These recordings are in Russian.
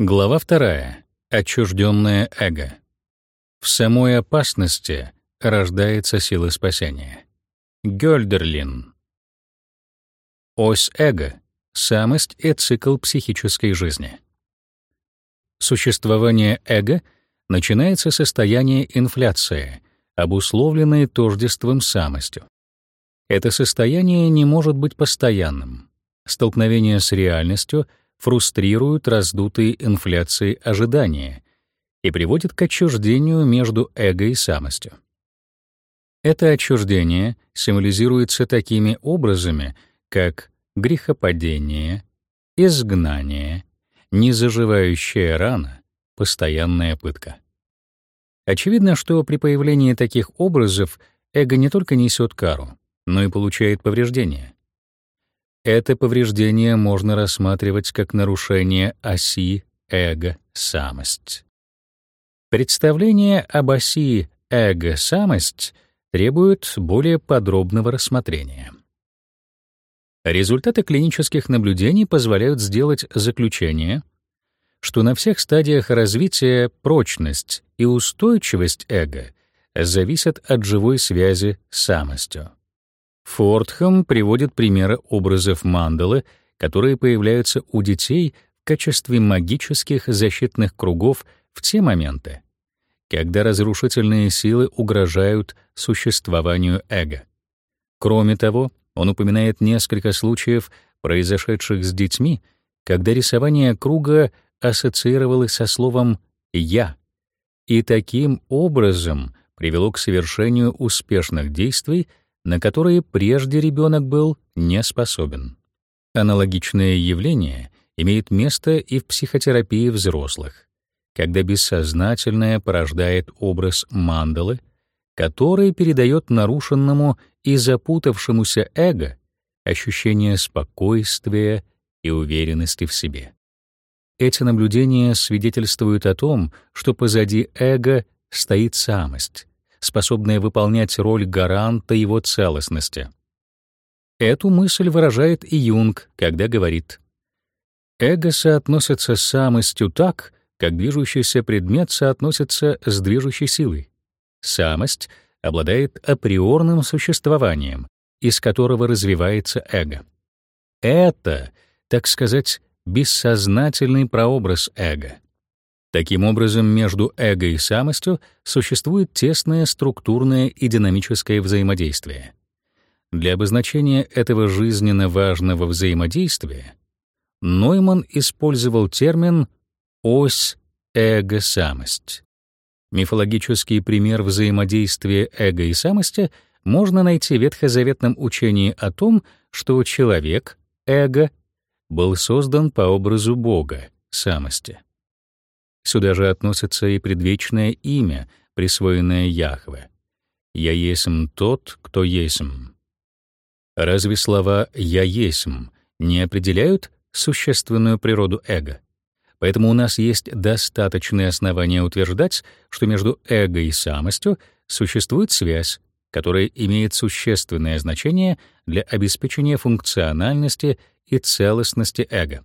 Глава вторая. Отчужденное эго. В самой опасности рождается сила спасения. Гёльдерлин. Ось эго — самость и цикл психической жизни. Существование эго начинается с состояния инфляции, обусловленной тождеством самостью. Это состояние не может быть постоянным. Столкновение с реальностью фрустрирует раздутые инфляцией ожидания и приводит к отчуждению между эго и самостью. Это отчуждение символизируется такими образами, как грехопадение, изгнание, незаживающая рана, постоянная пытка. Очевидно, что при появлении таких образов эго не только несет кару, но и получает повреждения. Это повреждение можно рассматривать как нарушение оси эго-самость. Представление об оси эго-самость требует более подробного рассмотрения. Результаты клинических наблюдений позволяют сделать заключение, что на всех стадиях развития прочность и устойчивость эго зависят от живой связи с самостью. Фортхам приводит примеры образов мандалы, которые появляются у детей в качестве магических защитных кругов в те моменты, когда разрушительные силы угрожают существованию эго. Кроме того, он упоминает несколько случаев, произошедших с детьми, когда рисование круга ассоциировалось со словом «я», и таким образом привело к совершению успешных действий, на которые прежде ребенок был не способен. Аналогичное явление имеет место и в психотерапии взрослых, когда бессознательное порождает образ мандалы, который передает нарушенному и запутавшемуся эго ощущение спокойствия и уверенности в себе. Эти наблюдения свидетельствуют о том, что позади эго стоит самость, способная выполнять роль гаранта его целостности. Эту мысль выражает и Юнг, когда говорит: эго соотносится с самостью так, как движущийся предмет соотносится с движущей силой. Самость обладает априорным существованием, из которого развивается эго. Это, так сказать, бессознательный прообраз эго. Таким образом, между эго и самостью существует тесное структурное и динамическое взаимодействие. Для обозначения этого жизненно важного взаимодействия Нойман использовал термин «ось эго-самость». Мифологический пример взаимодействия эго и самости можно найти в ветхозаветном учении о том, что человек, эго, был создан по образу Бога, самости. Сюда же относится и предвечное имя, присвоенное Яхве. «Я есмь тот, кто есмь». Разве слова «я есмь» не определяют существенную природу эго? Поэтому у нас есть достаточные основания утверждать, что между эго и самостью существует связь, которая имеет существенное значение для обеспечения функциональности и целостности эго.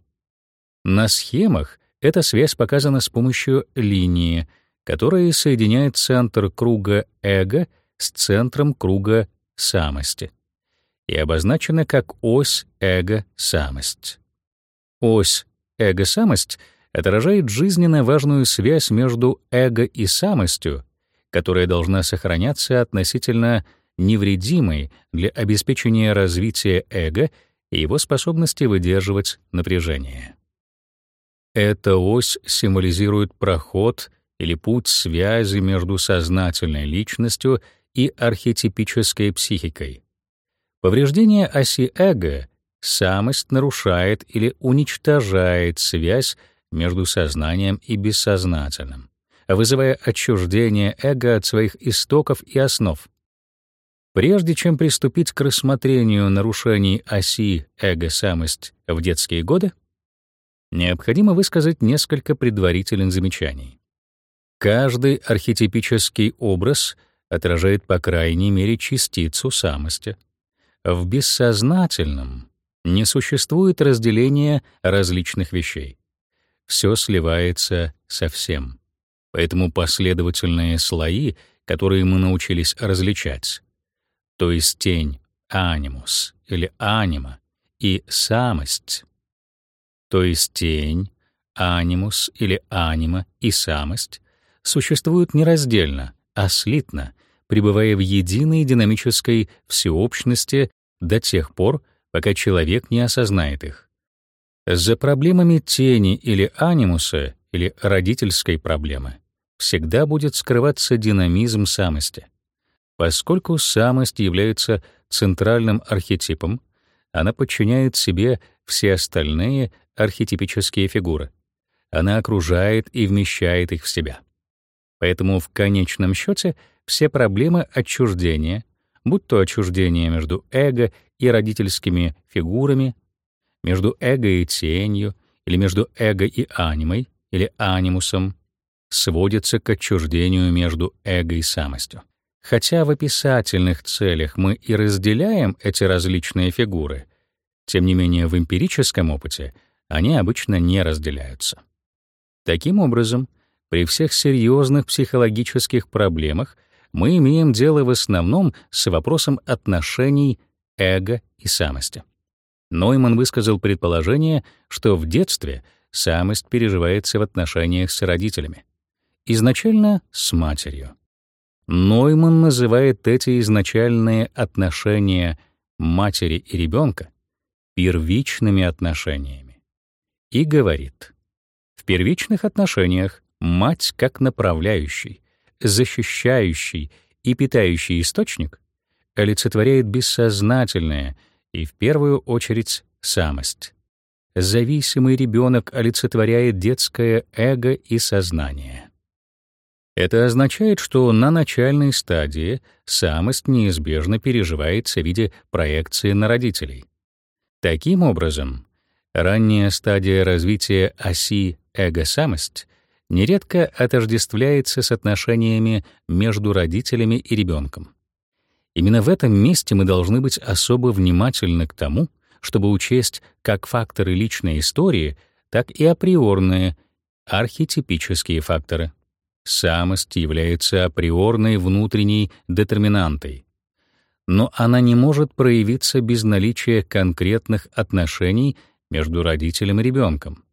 На схемах эта связь показана с помощью линии, которая соединяет центр круга эго с центром круга самости и обозначена как ось эго-самость. Ось эго-самость — отражает жизненно важную связь между эго и самостью, которая должна сохраняться относительно невредимой для обеспечения развития эго и его способности выдерживать напряжение. Эта ось символизирует проход или путь связи между сознательной личностью и архетипической психикой. Повреждение оси эго, самость нарушает или уничтожает связь между сознанием и бессознательным, вызывая отчуждение эго от своих истоков и основ. Прежде чем приступить к рассмотрению нарушений оси эго-самость в детские годы, необходимо высказать несколько предварительных замечаний. Каждый архетипический образ отражает по крайней мере частицу самости. В бессознательном не существует разделения различных вещей. все сливается со всем. Поэтому последовательные слои, которые мы научились различать, то есть тень, анимус или анима и самость, то есть тень, анимус или анима и самость, существуют нераздельно, а слитно, пребывая в единой динамической всеобщности до тех пор, пока человек не осознает их. За проблемами тени или анимуса или родительской проблемы всегда будет скрываться динамизм самости. Поскольку самость является центральным архетипом, она подчиняет себе все остальные архетипические фигуры. Она окружает и вмещает их в себя. Поэтому в конечном счете все проблемы отчуждения, будь то отчуждение между эго и родительскими фигурами, между эго и тенью, или между эго и анимой, или анимусом, сводятся к отчуждению между эго и самостью. Хотя в описательных целях мы и разделяем эти различные фигуры, тем не менее в эмпирическом опыте они обычно не разделяются. Таким образом, при всех серьезных психологических проблемах мы имеем дело в основном с вопросом отношений эго и самости. Нойман высказал предположение, что в детстве самость переживается в отношениях с родителями. Изначально с матерью. Нойман называет эти изначальные отношения матери и ребенка первичными отношениями и говорит: в первичных отношениях мать как направляющий, защищающий и питающий источник олицетворяет бессознательное и в первую очередь самость. Зависимый ребенок олицетворяет детское эго и сознание. Это означает, что на начальной стадии самость неизбежно переживается в виде проекции на родителей. Таким образом, ранняя стадия развития оси эго-самость нередко отождествляется с отношениями между родителями и ребенком. Именно в этом месте мы должны быть особо внимательны к тому, чтобы учесть как факторы личной истории, так и априорные, архетипические факторы. Самость является априорной внутренней детерминантой, но она не может проявиться без наличия конкретных отношений между родителем и ребенком.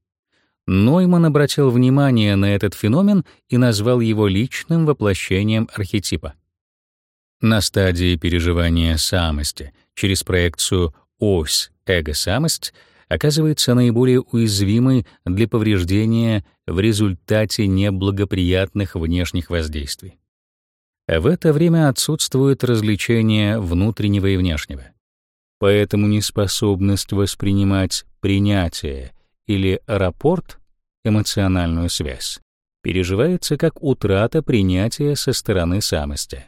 Нойман обратил внимание на этот феномен и назвал его личным воплощением архетипа. На стадии переживания самости через проекцию ось эго-самость оказывается наиболее уязвимой для повреждения в результате неблагоприятных внешних воздействий. В это время отсутствует различение внутреннего и внешнего. Поэтому неспособность воспринимать принятие или рапорт, эмоциональную связь, переживается как утрата принятия со стороны самости.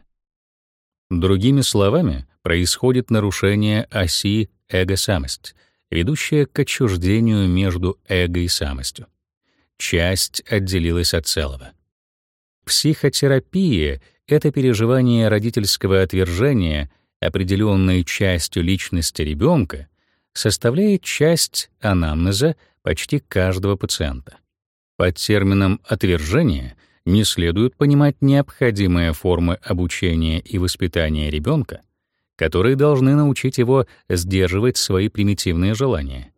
Другими словами, происходит нарушение оси эго-самость, ведущее к отчуждению между эго и самостью. Часть отделилась от целого. Психотерапия — это переживание родительского отвержения определенной частью личности ребенка, составляет часть анамнеза почти каждого пациента. Под термином «отвержение» не следует понимать необходимые формы обучения и воспитания ребенка, которые должны научить его сдерживать свои примитивные желания.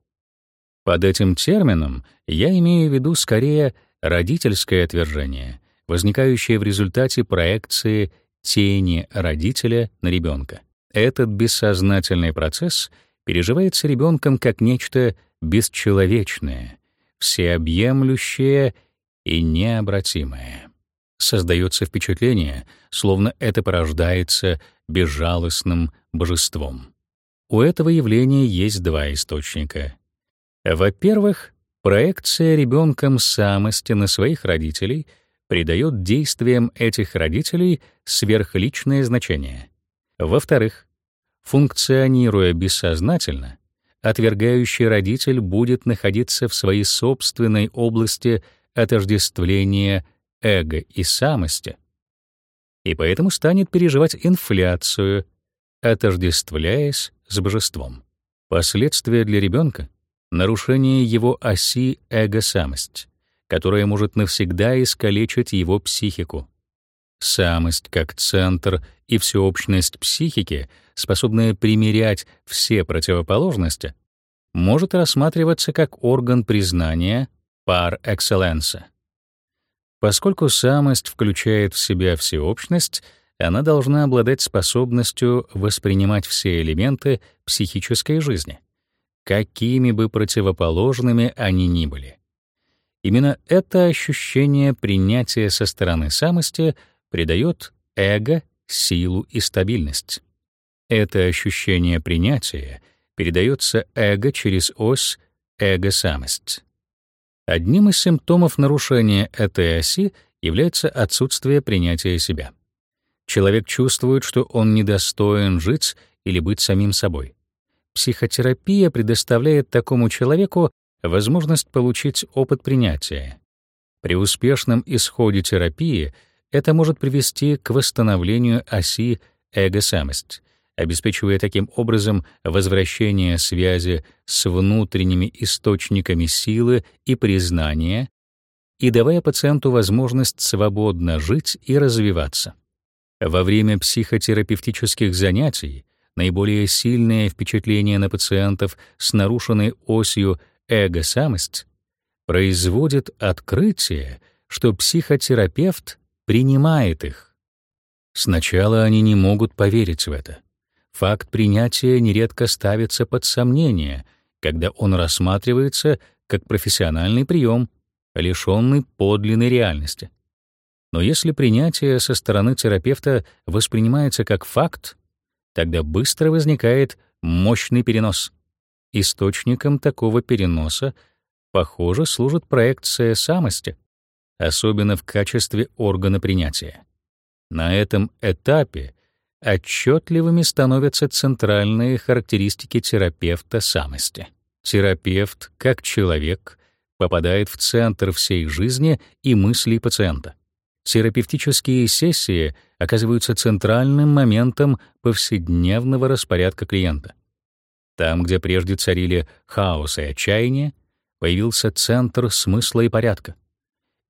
Под этим термином я имею в виду скорее родительское отвержение, возникающее в результате проекции тени родителя на ребенка. Этот бессознательный процесс переживается ребенком как нечто бесчеловечное, всеобъемлющее и необратимое. Создается впечатление, словно это порождается безжалостным божеством. У этого явления есть два источника. Во-первых, проекция ребенком самости на своих родителей придает действиям этих родителей сверхличное значение. Во-вторых, функционируя бессознательно, отвергающий родитель будет находиться в своей собственной области отождествления эго и самости, и поэтому станет переживать инфляцию, отождествляясь с божеством. Последствия для ребенка — нарушение его оси эго-самость, которая может навсегда искалечить его психику. Самость как центр и всеобщность психики, способная примирять все противоположности, может рассматриваться как орган признания par excellence. Поскольку самость включает в себя всеобщность, она должна обладать способностью воспринимать все элементы психической жизни, какими бы противоположными они ни были. Именно это ощущение принятия со стороны самости придает эго силу и стабильность. Это ощущение принятия передается эго через ось эго-самость. Одним из симптомов нарушения этой оси является отсутствие принятия себя. Человек чувствует, что он недостоин жить или быть самим собой. Психотерапия предоставляет такому человеку возможность получить опыт принятия. При успешном исходе терапии это может привести к восстановлению оси эго-самость, обеспечивая таким образом возвращение связи с внутренними источниками силы и признания и давая пациенту возможность свободно жить и развиваться. Во время психотерапевтических занятий наиболее сильное впечатление на пациентов с нарушенной осью эго-самость производит открытие, что психотерапевт принимает их. Сначала они не могут поверить в это. Факт принятия нередко ставится под сомнение, когда он рассматривается как профессиональный прием, лишенный подлинной реальности. Но если принятие со стороны терапевта воспринимается как факт, тогда быстро возникает мощный перенос. Источником такого переноса, похоже, служит проекция самости, особенно в качестве органа принятия. На этом этапе отчетливыми становятся центральные характеристики терапевта самости. Терапевт, как человек, попадает в центр всей жизни и мыслей пациента. Терапевтические сессии оказываются центральным моментом повседневного распорядка клиента. Там, где прежде царили хаос и отчаяние, появился центр смысла и порядка.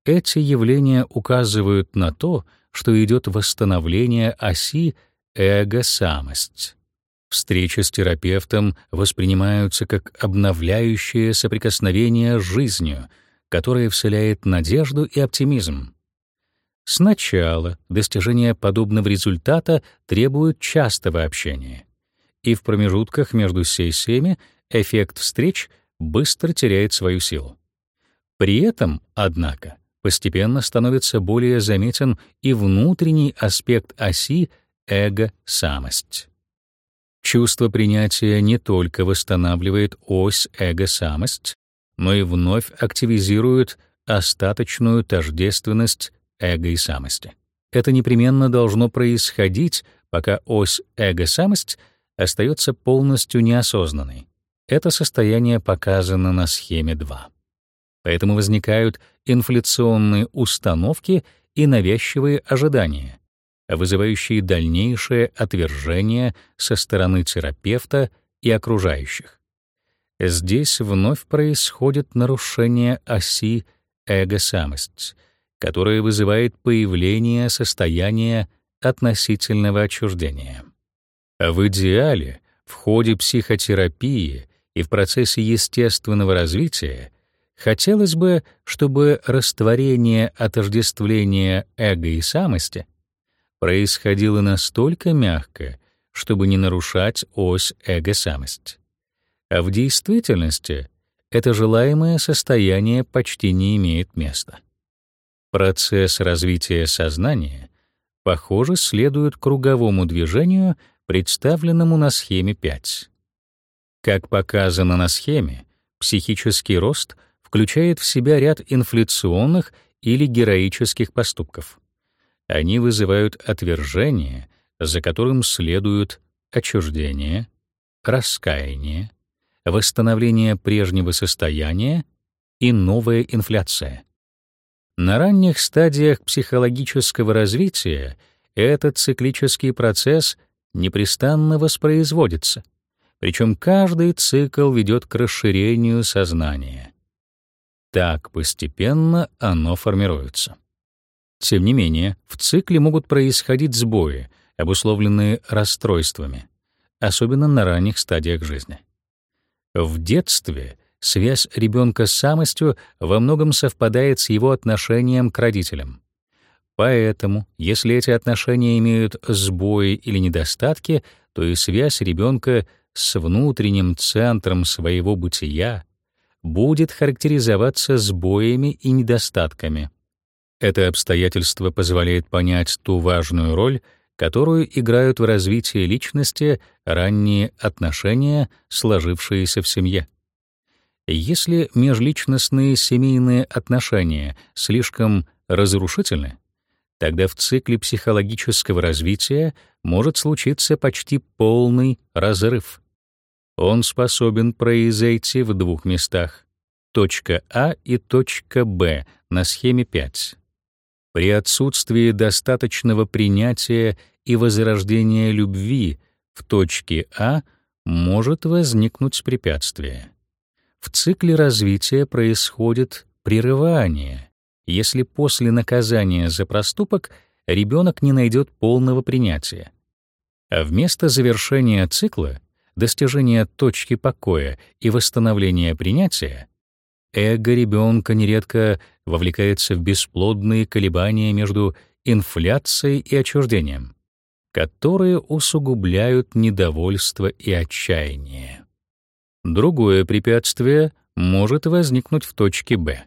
Эти явления указывают на то, что идет восстановление оси эго-самость. Встречи с терапевтом воспринимаются как обновляющее соприкосновение с жизнью, которое вселяет надежду и оптимизм. Сначала достижение подобного результата требует частого общения, и в промежутках между сессиями эффект встреч быстро теряет свою силу. При этом, однако, постепенно становится более заметен и внутренний аспект оси эго-самость. Чувство принятия не только восстанавливает ось эго-самость, но и вновь активизирует остаточную тождественность эго и самости. Это непременно должно происходить, пока ось эго-самость остается полностью неосознанной. Это состояние показано на схеме 2. Поэтому возникают инфляционные установки и навязчивые ожидания, вызывающие дальнейшее отвержение со стороны терапевта и окружающих. Здесь вновь происходит нарушение оси эго-самость, которое вызывает появление состояния относительного отчуждения. В идеале, в ходе психотерапии и в процессе естественного развития хотелось бы, чтобы растворение отождествления эго и самости происходило настолько мягко, чтобы не нарушать ось эго-самость. А в действительности это желаемое состояние почти не имеет места. Процесс развития сознания, похоже, следует круговому движению, представленному на схеме 5. Как показано на схеме, психический рост включает в себя ряд инфляционных или героических поступков. Они вызывают отвержение, за которым следуют отчуждение, раскаяние, восстановление прежнего состояния и новая инфляция. На ранних стадиях психологического развития этот циклический процесс непрестанно воспроизводится, причем каждый цикл ведет к расширению сознания. Так постепенно оно формируется. Тем не менее, в цикле могут происходить сбои, обусловленные расстройствами, особенно на ранних стадиях жизни. В детстве связь ребенка с самостью во многом совпадает с его отношением к родителям. Поэтому, если эти отношения имеют сбои или недостатки, то и связь ребенка с внутренним центром своего бытия будет характеризоваться сбоями и недостатками. Это обстоятельство позволяет понять ту важную роль, которую играют в развитии личности ранние отношения, сложившиеся в семье. Если межличностные семейные отношения слишком разрушительны, тогда в цикле психологического развития может случиться почти полный разрыв. Он способен произойти в двух местах — точка А и точка Б на схеме 5. При отсутствии достаточного принятия и возрождения любви в точке А может возникнуть препятствие. В цикле развития происходит прерывание, если после наказания за проступок ребенок не найдет полного принятия. А вместо завершения цикла, достижения точки покоя и восстановления принятия, эго ребенка нередко вовлекается в бесплодные колебания между инфляцией и отчуждением, которые усугубляют недовольство и отчаяние. Другое препятствие может возникнуть в точке Б.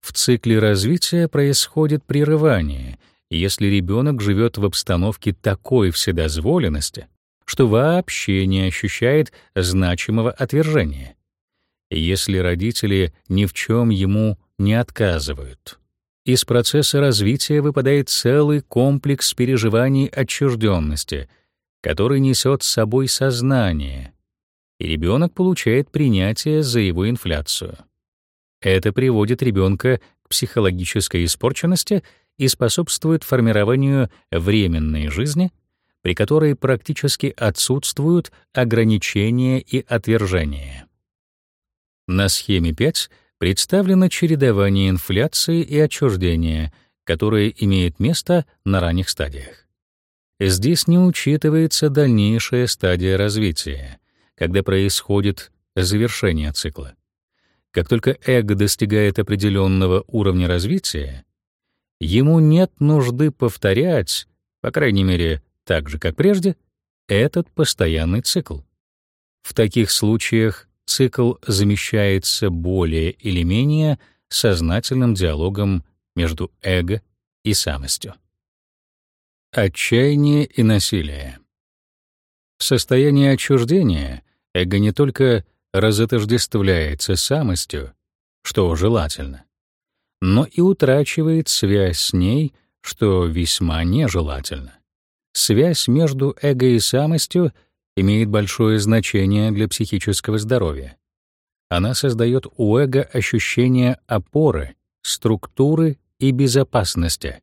В цикле развития происходит прерывание, если ребенок живет в обстановке такой вседозволенности, что вообще не ощущает значимого отвержения. Если родители ни в чем ему не отказывают. Из процесса развития выпадает целый комплекс переживаний отчужденности, который несет с собой сознание — и ребенок получает принятие за его инфляцию. Это приводит ребенка к психологической испорченности и способствует формированию временной жизни, при которой практически отсутствуют ограничения и отвержения. На схеме 5 представлено чередование инфляции и отчуждения, которое имеет место на ранних стадиях. Здесь не учитывается дальнейшая стадия развития — когда происходит завершение цикла. Как только эго достигает определенного уровня развития, ему нет нужды повторять, по крайней мере, так же, как прежде, этот постоянный цикл. В таких случаях цикл замещается более или менее сознательным диалогом между эго и самостью. Отчаяние и насилие. Состояние отчуждения эго не только разотождествляется самостью, что желательно, но и утрачивает связь с ней, что весьма нежелательно. Связь между эго и самостью имеет большое значение для психического здоровья. Она создает у эго ощущение опоры, структуры и безопасности,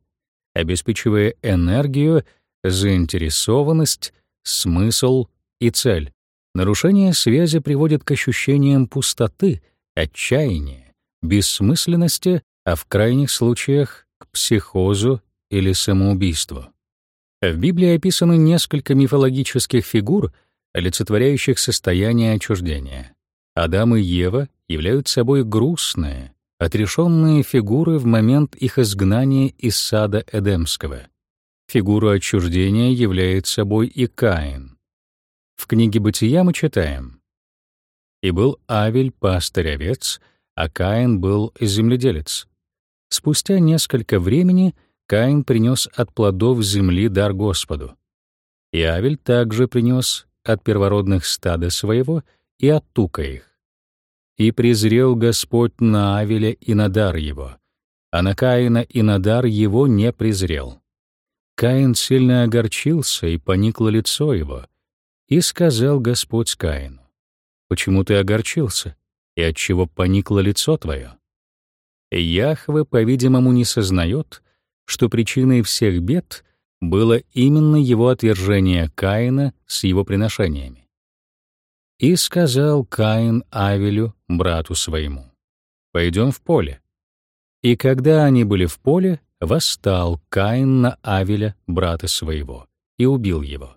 обеспечивая энергию, заинтересованность, смысл и цель. Нарушение связи приводит к ощущениям пустоты, отчаяния, бессмысленности, а в крайних случаях — к психозу или самоубийству. В Библии описаны несколько мифологических фигур, олицетворяющих состояние отчуждения. Адам и Ева являются собой грустные, отрешенные фигуры в момент их изгнания из сада Эдемского. Фигура отчуждения является собой и Каин — в книге «Бытия» мы читаем «И был Авель пастырь овец, а Каин был земледелец. Спустя несколько времени Каин принес от плодов земли дар Господу. И Авель также принес от первородных стада своего и от тука их. И презрел Господь на Авеля и на дар его, а на Каина и на дар его не презрел. Каин сильно огорчился, и поникло лицо его, и сказал Господь Каину: «Почему ты огорчился, и от чего поникло лицо твое?» Яхве, по-видимому, не сознает, что причиной всех бед было именно его отвержение Каина с его приношениями. И сказал Каин Авелю, брату своему: пойдем в поле». И когда они были в поле, восстал Каин на Авеля, брата своего, и убил его.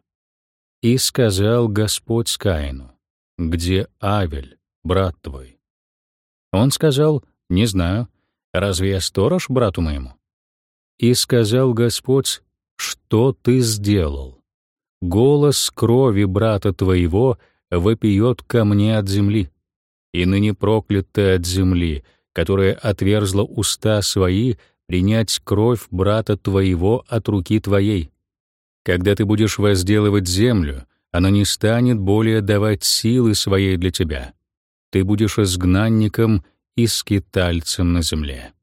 И сказал Господь Каину, «Где Авель, брат твой?» Он сказал, «Не знаю, разве я сторож брату моему?» И сказал Господь, «Что ты сделал? Голос крови брата твоего вопиет ко мне от земли, и ныне проклят ты от земли, которая отверзла уста свои принять кровь брата твоего от руки твоей. Когда ты будешь возделывать землю, она не станет более давать силы своей для тебя. Ты будешь изгнанником и скитальцем на земле.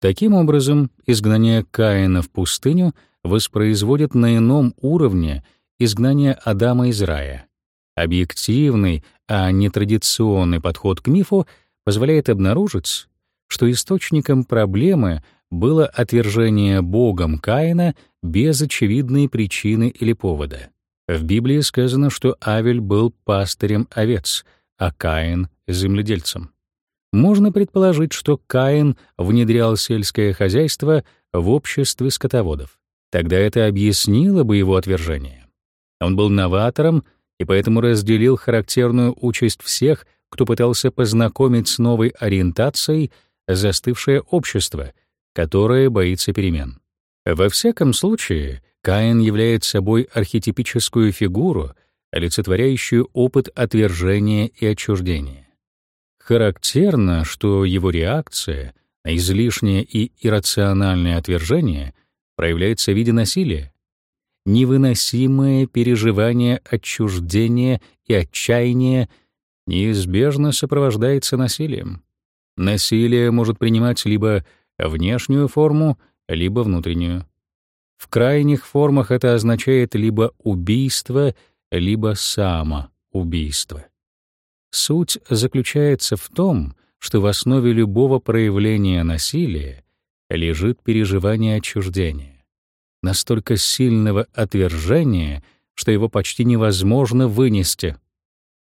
Таким образом, изгнание Каина в пустыню воспроизводит на ином уровне изгнание Адама из рая. Объективный, а не традиционный подход к мифу позволяет обнаружить, что источником проблемы было отвержение Богом Каина без очевидной причины или повода. В Библии сказано, что Авель был пастырем овец, а Каин — земледельцем. Можно предположить, что Каин внедрял сельское хозяйство в обществе скотоводов. Тогда это объяснило бы его отвержение. Он был новатором и поэтому разделил характерную участь всех, кто пытался познакомить с новой ориентацией застывшее общество, которое боится перемен. Во всяком случае, Каин является собой архетипическую фигуру, олицетворяющую опыт отвержения и отчуждения. Характерно, что его реакция на излишнее и иррациональное отвержение проявляется в виде насилия. Невыносимое переживание отчуждения и отчаяния неизбежно сопровождается насилием. Насилие может принимать либо внешнюю форму, либо внутреннюю. В крайних формах это означает либо убийство, либо самоубийство. Суть заключается в том, что в основе любого проявления насилия лежит переживание отчуждения, настолько сильного отвержения, что его почти невозможно вынести.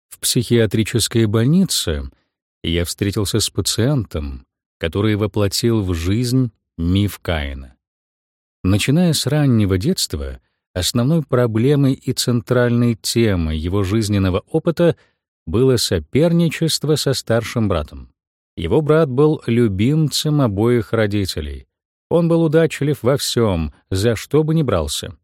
В психиатрической больнице я встретился с пациентом, который воплотил в жизнь миф Каина. Начиная с раннего детства, основной проблемой и центральной темой его жизненного опыта было соперничество со старшим братом. Его брат был любимцем обоих родителей. Он был удачлив во всем, за что бы ни брался.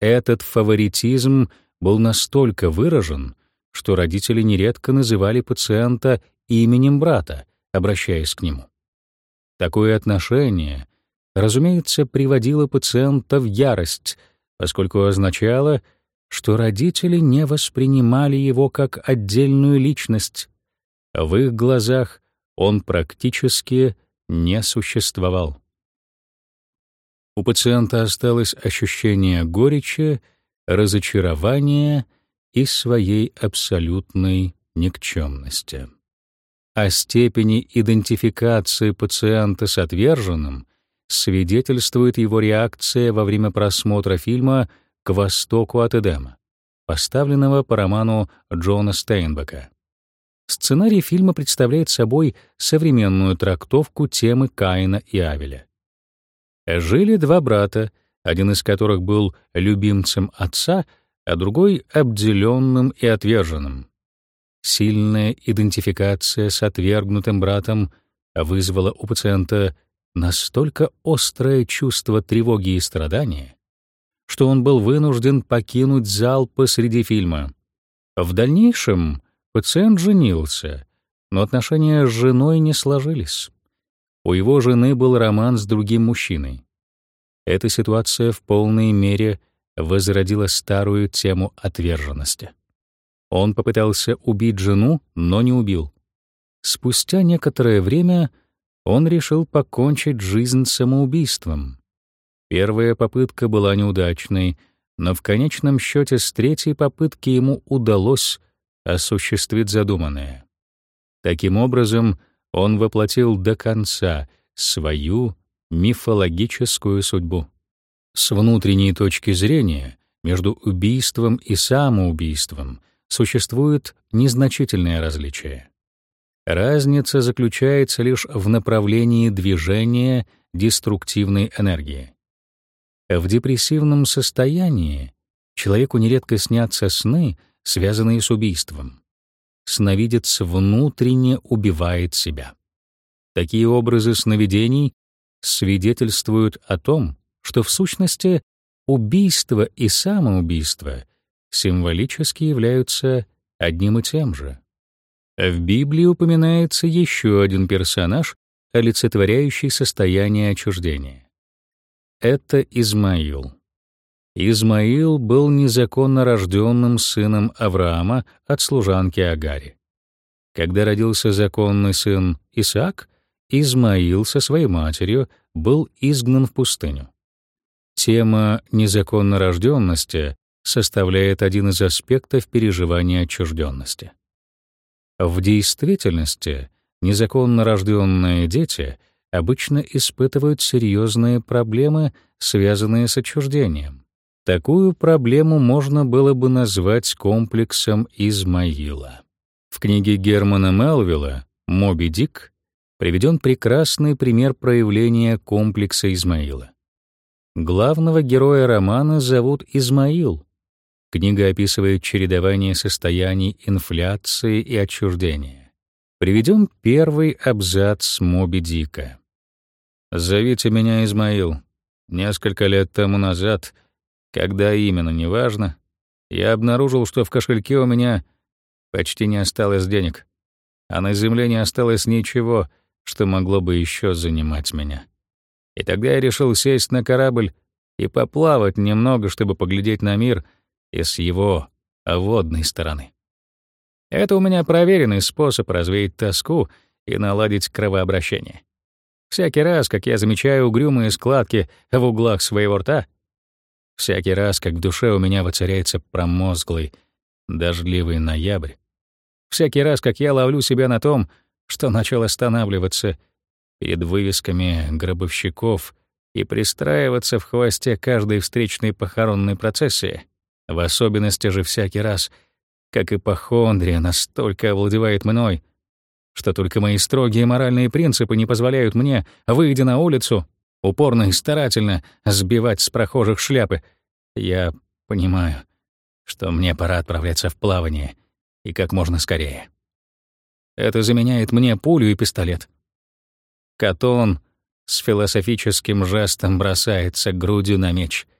Этот фаворитизм был настолько выражен, что родители нередко называли пациента именем брата, обращаясь к нему. Такое отношение, разумеется, приводило пациента в ярость, поскольку означало, что родители не воспринимали его как отдельную личность. В их глазах он практически не существовал. У пациента осталось ощущение горечи, разочарования и своей абсолютной никчемности. О степени идентификации пациента с отверженным свидетельствует его реакция во время просмотра фильма «К востоку от Эдема», поставленного по роману Джона Стейнбека. Сценарий фильма представляет собой современную трактовку темы Каина и Авеля. Жили два брата, один из которых был любимцем отца, а другой — обделенным и отверженным. Сильная идентификация с отвергнутым братом вызвала у пациента настолько острое чувство тревоги и страдания, что он был вынужден покинуть зал посреди фильма. В дальнейшем пациент женился, но отношения с женой не сложились. У его жены был роман с другим мужчиной. Эта ситуация в полной мере возродила старую тему отверженности. Он попытался убить жену, но не убил. Спустя некоторое время он решил покончить жизнь самоубийством. Первая попытка была неудачной, но в конечном счете с третьей попытки ему удалось осуществить задуманное. Таким образом, он воплотил до конца свою мифологическую судьбу. С внутренней точки зрения между убийством и самоубийством существует незначительное различие. Разница заключается лишь в направлении движения деструктивной энергии. В депрессивном состоянии человеку нередко снятся сны, связанные с убийством. Сновидец внутренне убивает себя. Такие образы сновидений свидетельствуют о том, что в сущности убийство и самоубийство символически являются одним и тем же. В Библии упоминается еще один персонаж, олицетворяющий состояние отчуждения. Это Измаил. Измаил был незаконно рожденным сыном Авраама от служанки Агари. Когда родился законный сын Исаак, Измаил со своей матерью был изгнан в пустыню. Тема незаконно рожденности составляет один из аспектов переживания отчужденности. В действительности незаконно рожденные дети обычно испытывают серьезные проблемы, связанные с отчуждением. Такую проблему можно было бы назвать комплексом Измаила. В книге Германа Мелвилла «Моби Дик» приведен прекрасный пример проявления комплекса Измаила. Главного героя романа зовут Измаил, Книга описывает чередование состояний инфляции и отчуждения. Приведем первый абзац Моби Дика. «Зовите меня Измаил. Несколько лет тому назад, когда именно, неважно, я обнаружил, что в кошельке у меня почти не осталось денег, а на земле не осталось ничего, что могло бы еще занимать меня. И тогда я решил сесть на корабль и поплавать немного, чтобы поглядеть на мир — и с его водной стороны. Это у меня проверенный способ развеять тоску и наладить кровообращение. Всякий раз, как я замечаю угрюмые складки в углах своего рта, всякий раз, как в душе у меня воцаряется промозглый, дождливый ноябрь, всякий раз, как я ловлю себя на том, что начал останавливаться перед вывесками гробовщиков и пристраиваться в хвосте каждой встречной похоронной процессии, в особенности же всякий раз, как ипохондрия настолько овладевает мной, что только мои строгие моральные принципы не позволяют мне, выйдя на улицу, упорно и старательно сбивать с прохожих шляпы. Я понимаю, что мне пора отправляться в плавание, и как можно скорее. Это заменяет мне пулю и пистолет. Катон с философическим жестом бросается грудью на меч —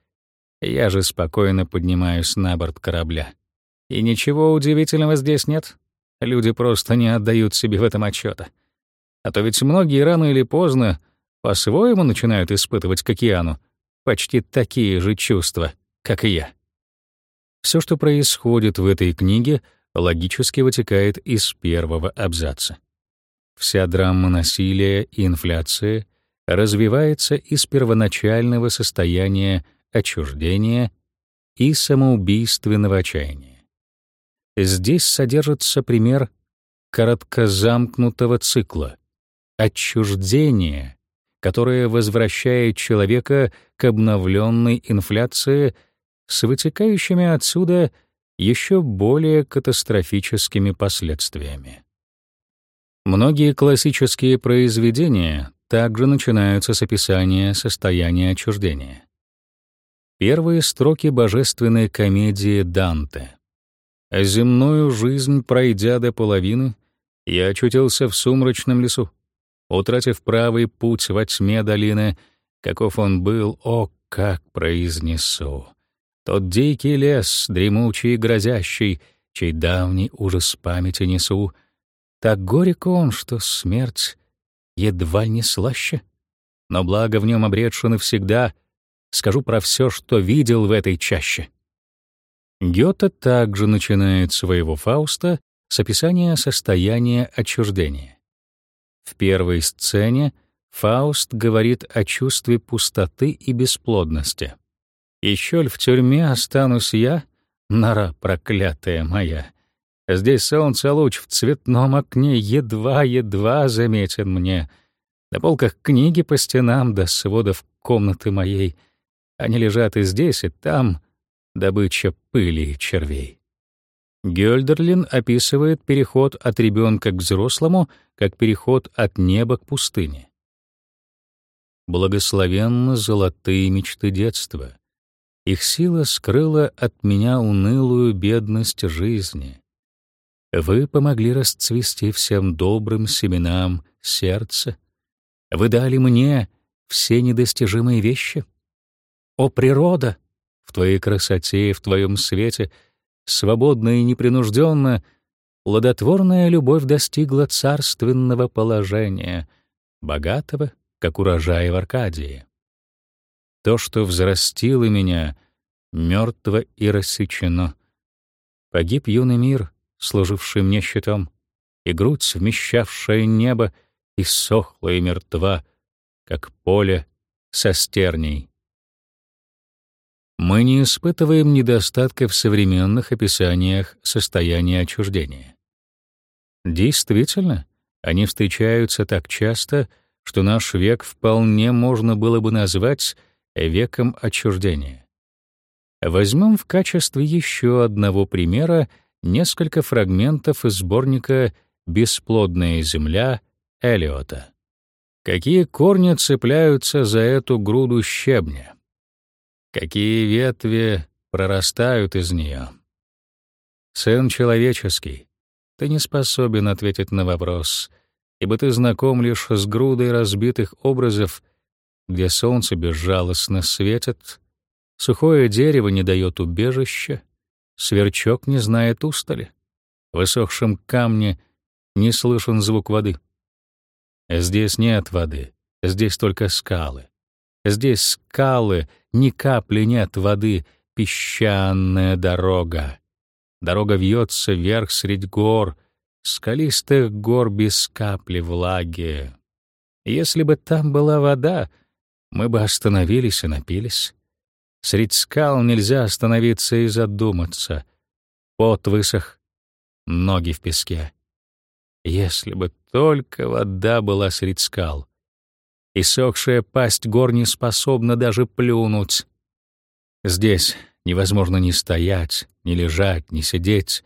я же спокойно поднимаюсь на борт корабля. И ничего удивительного здесь нет. Люди просто не отдают себе в этом отчета. А то ведь многие рано или поздно по-своему начинают испытывать к океану почти такие же чувства, как и я. Все, что происходит в этой книге, логически вытекает из первого абзаца. Вся драма насилия и инфляции развивается из первоначального состояния отчуждения и самоубийственного отчаяния. Здесь содержится пример короткозамкнутого цикла отчуждения, которое возвращает человека к обновленной инфляции с вытекающими отсюда еще более катастрофическими последствиями. Многие классические произведения также начинаются с описания состояния отчуждения. Первые строки божественной комедии Данте. А земную жизнь пройдя до половины, я очутился в сумрачном лесу. Утратив правый путь во тьме долины, каков он был, о, как произнесу. Тот дикий лес, дремучий и грозящий, чей давний ужас памяти несу, так горек он, что смерть едва не слаще. Но благо в нем обретши навсегда — скажу про все, что видел в этой чаще. Гёте также начинает своего Фауста с описания состояния отчуждения. В первой сцене Фауст говорит о чувстве пустоты и бесплодности. «Еще ль в тюрьме останусь я, нора проклятая моя? Здесь солнце луч в цветном окне едва-едва заметен мне. На полках книги по стенам до сводов комнаты моей — они лежат и здесь, и там, добыча пыли и червей. Гёльдерлин описывает переход от ребенка к взрослому как переход от неба к пустыне. Благословенны золотые мечты детства. Их сила скрыла от меня унылую бедность жизни. Вы помогли расцвести всем добрым семенам сердца. Вы дали мне все недостижимые вещи. О, природа! В твоей красоте и в твоем свете — свободно и непринужденно, плодотворная любовь достигла царственного положения, богатого, как урожай в Аркадии. То, что взрастило меня, мертво и рассечено. Погиб юный мир, служивший мне щитом, и грудь, вмещавшая небо, иссохла и мертва, как поле со стерней. Мы не испытываем недостатка в современных описаниях состояния отчуждения. Действительно, они встречаются так часто, что наш век вполне можно было бы назвать веком отчуждения. Возьмем в качестве еще одного примера несколько фрагментов из сборника «Бесплодная земля» Элиота. Какие корни цепляются за эту груду щебня? Какие ветви прорастают из нее. Сын человеческий, ты не способен ответить на вопрос, ибо ты знаком лишь с грудой разбитых образов, где солнце безжалостно светит, сухое дерево не дает убежища, сверчок не знает устали, в высохшем камне не слышен звук воды. Здесь нет воды, здесь только скалы. Здесь скалы, ни капли нет воды, песчаная дорога. Дорога вьется вверх средь гор, скалистых гор без капли влаги. Если бы там была вода, мы бы остановились и напились. Средь скал нельзя остановиться и задуматься. Пот высох, ноги в песке. Если бы только вода была средь скал. Иссохшая пасть гор не способна даже плюнуть. Здесь невозможно ни стоять, ни лежать, ни сидеть.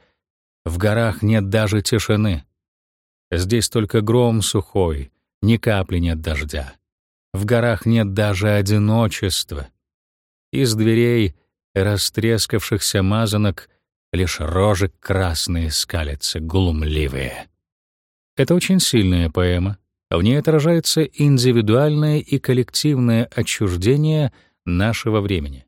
В горах нет даже тишины. Здесь только гром сухой, ни капли нет дождя. В горах нет даже одиночества. Из дверей растрескавшихся мазанок лишь рожи красные скалятся, глумливые. Это очень сильная поэма, в ней отражается индивидуальное и коллективное отчуждение нашего времени.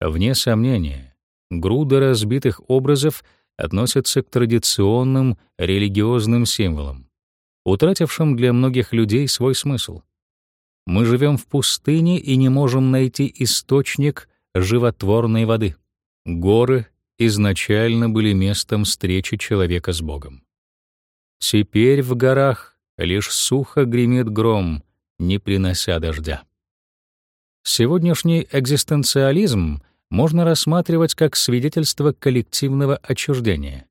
Вне сомнения, груда разбитых образов относится к традиционным религиозным символам, утратившим для многих людей свой смысл. Мы живем в пустыне и не можем найти источник животворной воды. Горы изначально были местом встречи человека с Богом. Теперь в горах лишь сухо гремит гром, не принося дождя. Сегодняшний экзистенциализм можно рассматривать как свидетельство коллективного отчуждения.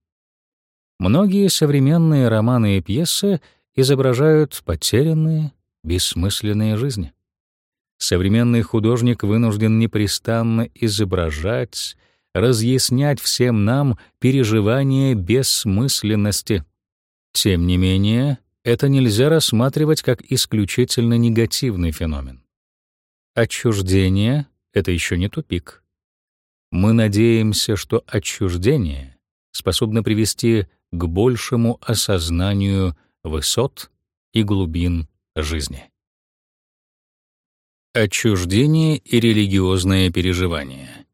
Многие современные романы и пьесы изображают потерянные, бессмысленные жизни. Современный художник вынужден непрестанно изображать, разъяснять всем нам переживание бессмысленности. Тем не менее, это нельзя рассматривать как исключительно негативный феномен. Отчуждение — это еще не тупик. Мы надеемся, что отчуждение способно привести к большему осознанию высот и глубин жизни. Отчуждение и религиозное переживание.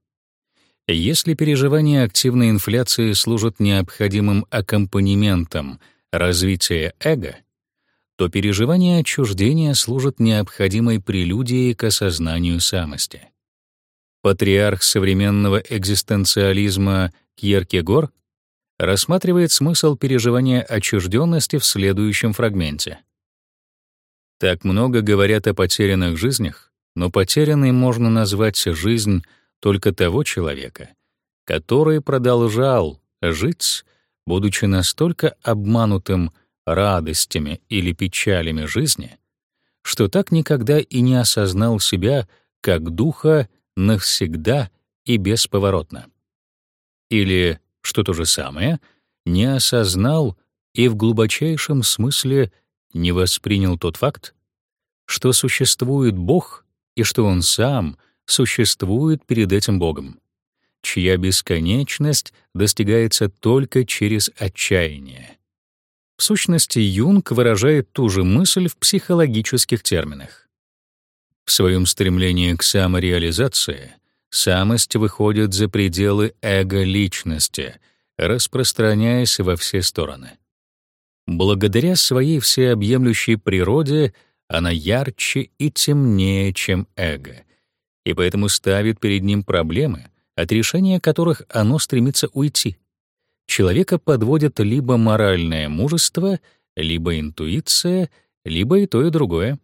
Если переживание активной инфляции служат необходимым аккомпанементом — развития эго, то переживание отчуждения служит необходимой прелюдией к осознанию самости. Патриарх современного экзистенциализма Кьеркегор рассматривает смысл переживания отчужденности в следующем фрагменте. Так много говорят о потерянных жизнях, но потерянной можно назвать жизнь только того человека, который продолжал жить будучи настолько обманутым радостями или печалями жизни, что так никогда и не осознал себя как духа навсегда и бесповоротно. Или, что то же самое не осознал и в глубочайшем смысле не воспринял тот факт, что существует Бог и что Он сам существует перед этим Богом, чья бесконечность достигается только через отчаяние. В сущности, Юнг выражает ту же мысль в психологических терминах. В своем стремлении к самореализации самость выходит за пределы эго-личности, распространяясь во все стороны. Благодаря своей всеобъемлющей природе она ярче и темнее, чем эго, и поэтому ставит перед ним проблемы, от решения которых оно стремится уйти. Человека подводят либо моральное мужество, либо интуиция, либо и то, и другое,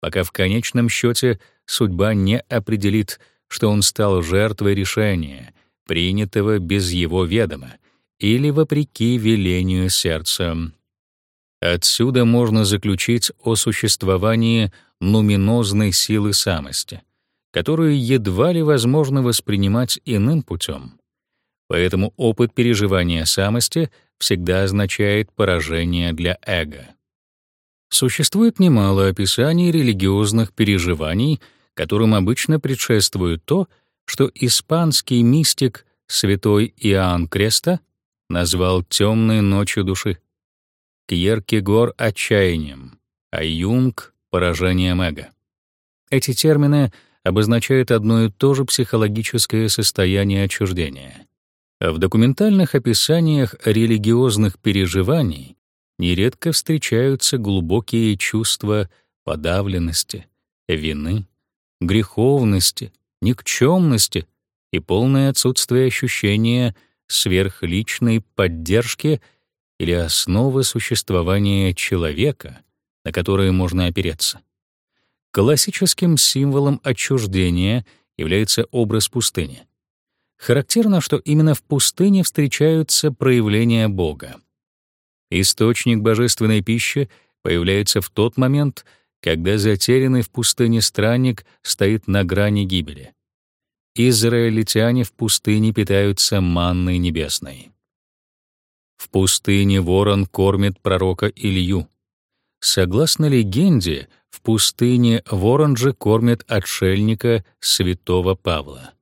пока в конечном счете судьба не определит, что он стал жертвой решения, принятого без его ведома или вопреки велению сердца. Отсюда можно заключить о существовании нуминозной силы самости, которую едва ли возможно воспринимать иным путем. Поэтому опыт переживания самости всегда означает поражение для эго. Существует немало описаний религиозных переживаний, которым обычно предшествует то, что испанский мистик святой Иоанн Креста назвал темной ночью души. Кьеркегор — отчаянием, а Юнг — поражением эго. Эти термины обозначают одно и то же психологическое состояние отчуждения. В документальных описаниях религиозных переживаний нередко встречаются глубокие чувства подавленности, вины, греховности, никчемности и полное отсутствие ощущения сверхличной поддержки или основы существования человека, на которые можно опереться. Классическим символом отчуждения является образ пустыни. Характерно, что именно в пустыне встречаются проявления Бога. Источник божественной пищи появляется в тот момент, когда затерянный в пустыне странник стоит на грани гибели. Израильтяне в пустыне питаются манной небесной. В пустыне ворон кормит пророка Илью. Согласно легенде, в пустыне ворон же кормит отшельника святого Павла.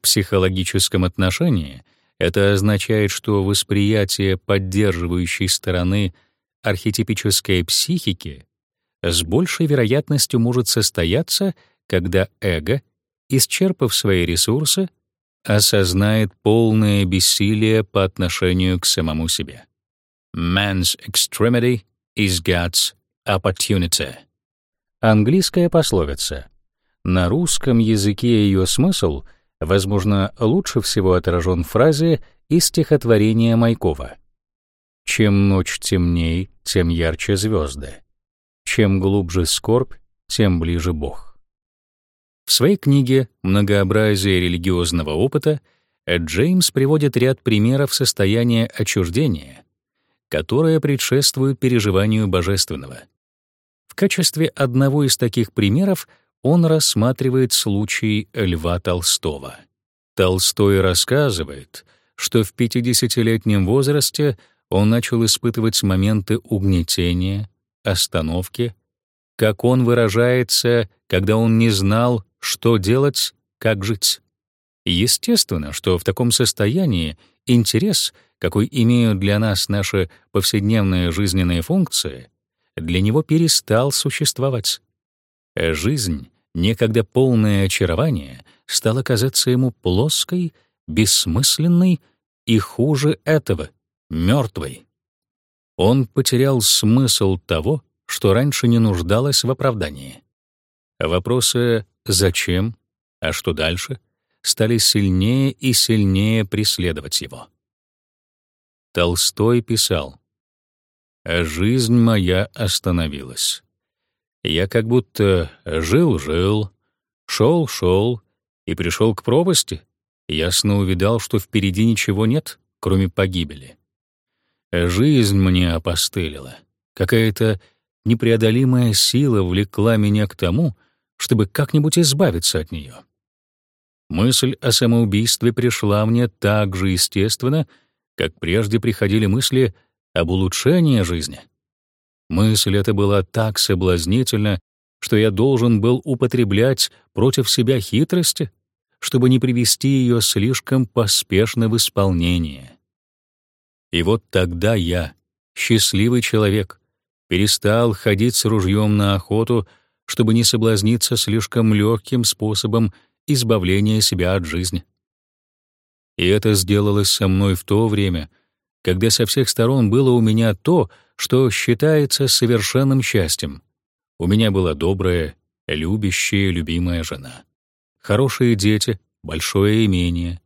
В психологическом отношении это означает, что восприятие поддерживающей стороны архетипической психики с большей вероятностью может состояться, когда эго, исчерпав свои ресурсы, осознает полное бессилие по отношению к самому себе. Man's extremity is God's opportunity. Английская пословица. На русском языке ее смысл, возможно, лучше всего отражен в фразе из стихотворения Майкова. «Чем ночь темней, тем ярче звезды. Чем глубже скорбь, тем ближе Бог». В своей книге «Многообразие религиозного опыта» Джеймс приводит ряд примеров состояния отчуждения, которое предшествует переживанию божественного. В качестве одного из таких примеров он рассматривает случай Льва Толстого. Толстой рассказывает, что в 50-летнем возрасте он начал испытывать моменты угнетения, остановки, как он выражается, когда он не знал, что делать, как жить. Естественно, что в таком состоянии интерес, какой имеют для нас наши повседневные жизненные функции, для него перестал существовать. Жизнь, некогда полное очарование, стала казаться ему плоской, бессмысленной и хуже этого — мертвой. Он потерял смысл того, что раньше не нуждалось в оправдании. Вопросы «зачем?», «а что дальше?» стали сильнее и сильнее преследовать его. Толстой писал, «А жизнь моя остановилась. Я как будто жил-жил, шел-шел и пришел к пропасти, ясно увидал, что впереди ничего нет, кроме погибели. Жизнь мне опостылила, какая-то непреодолимая сила влекла меня к тому, чтобы как-нибудь избавиться от нее. Мысль о самоубийстве пришла мне так же естественно, как прежде приходили мысли об улучшении жизни. Мысль эта была так соблазнительна, что я должен был употреблять против себя хитрости, чтобы не привести ее слишком поспешно в исполнение. И вот тогда я, счастливый человек, перестал ходить с ружьем на охоту, чтобы не соблазниться слишком легким способом избавления себя от жизни. И это сделалось со мной в то время, когда со всех сторон было у меня то, что считается совершенным счастьем. У меня была добрая, любящая, любимая жена. Хорошие дети, большое имение.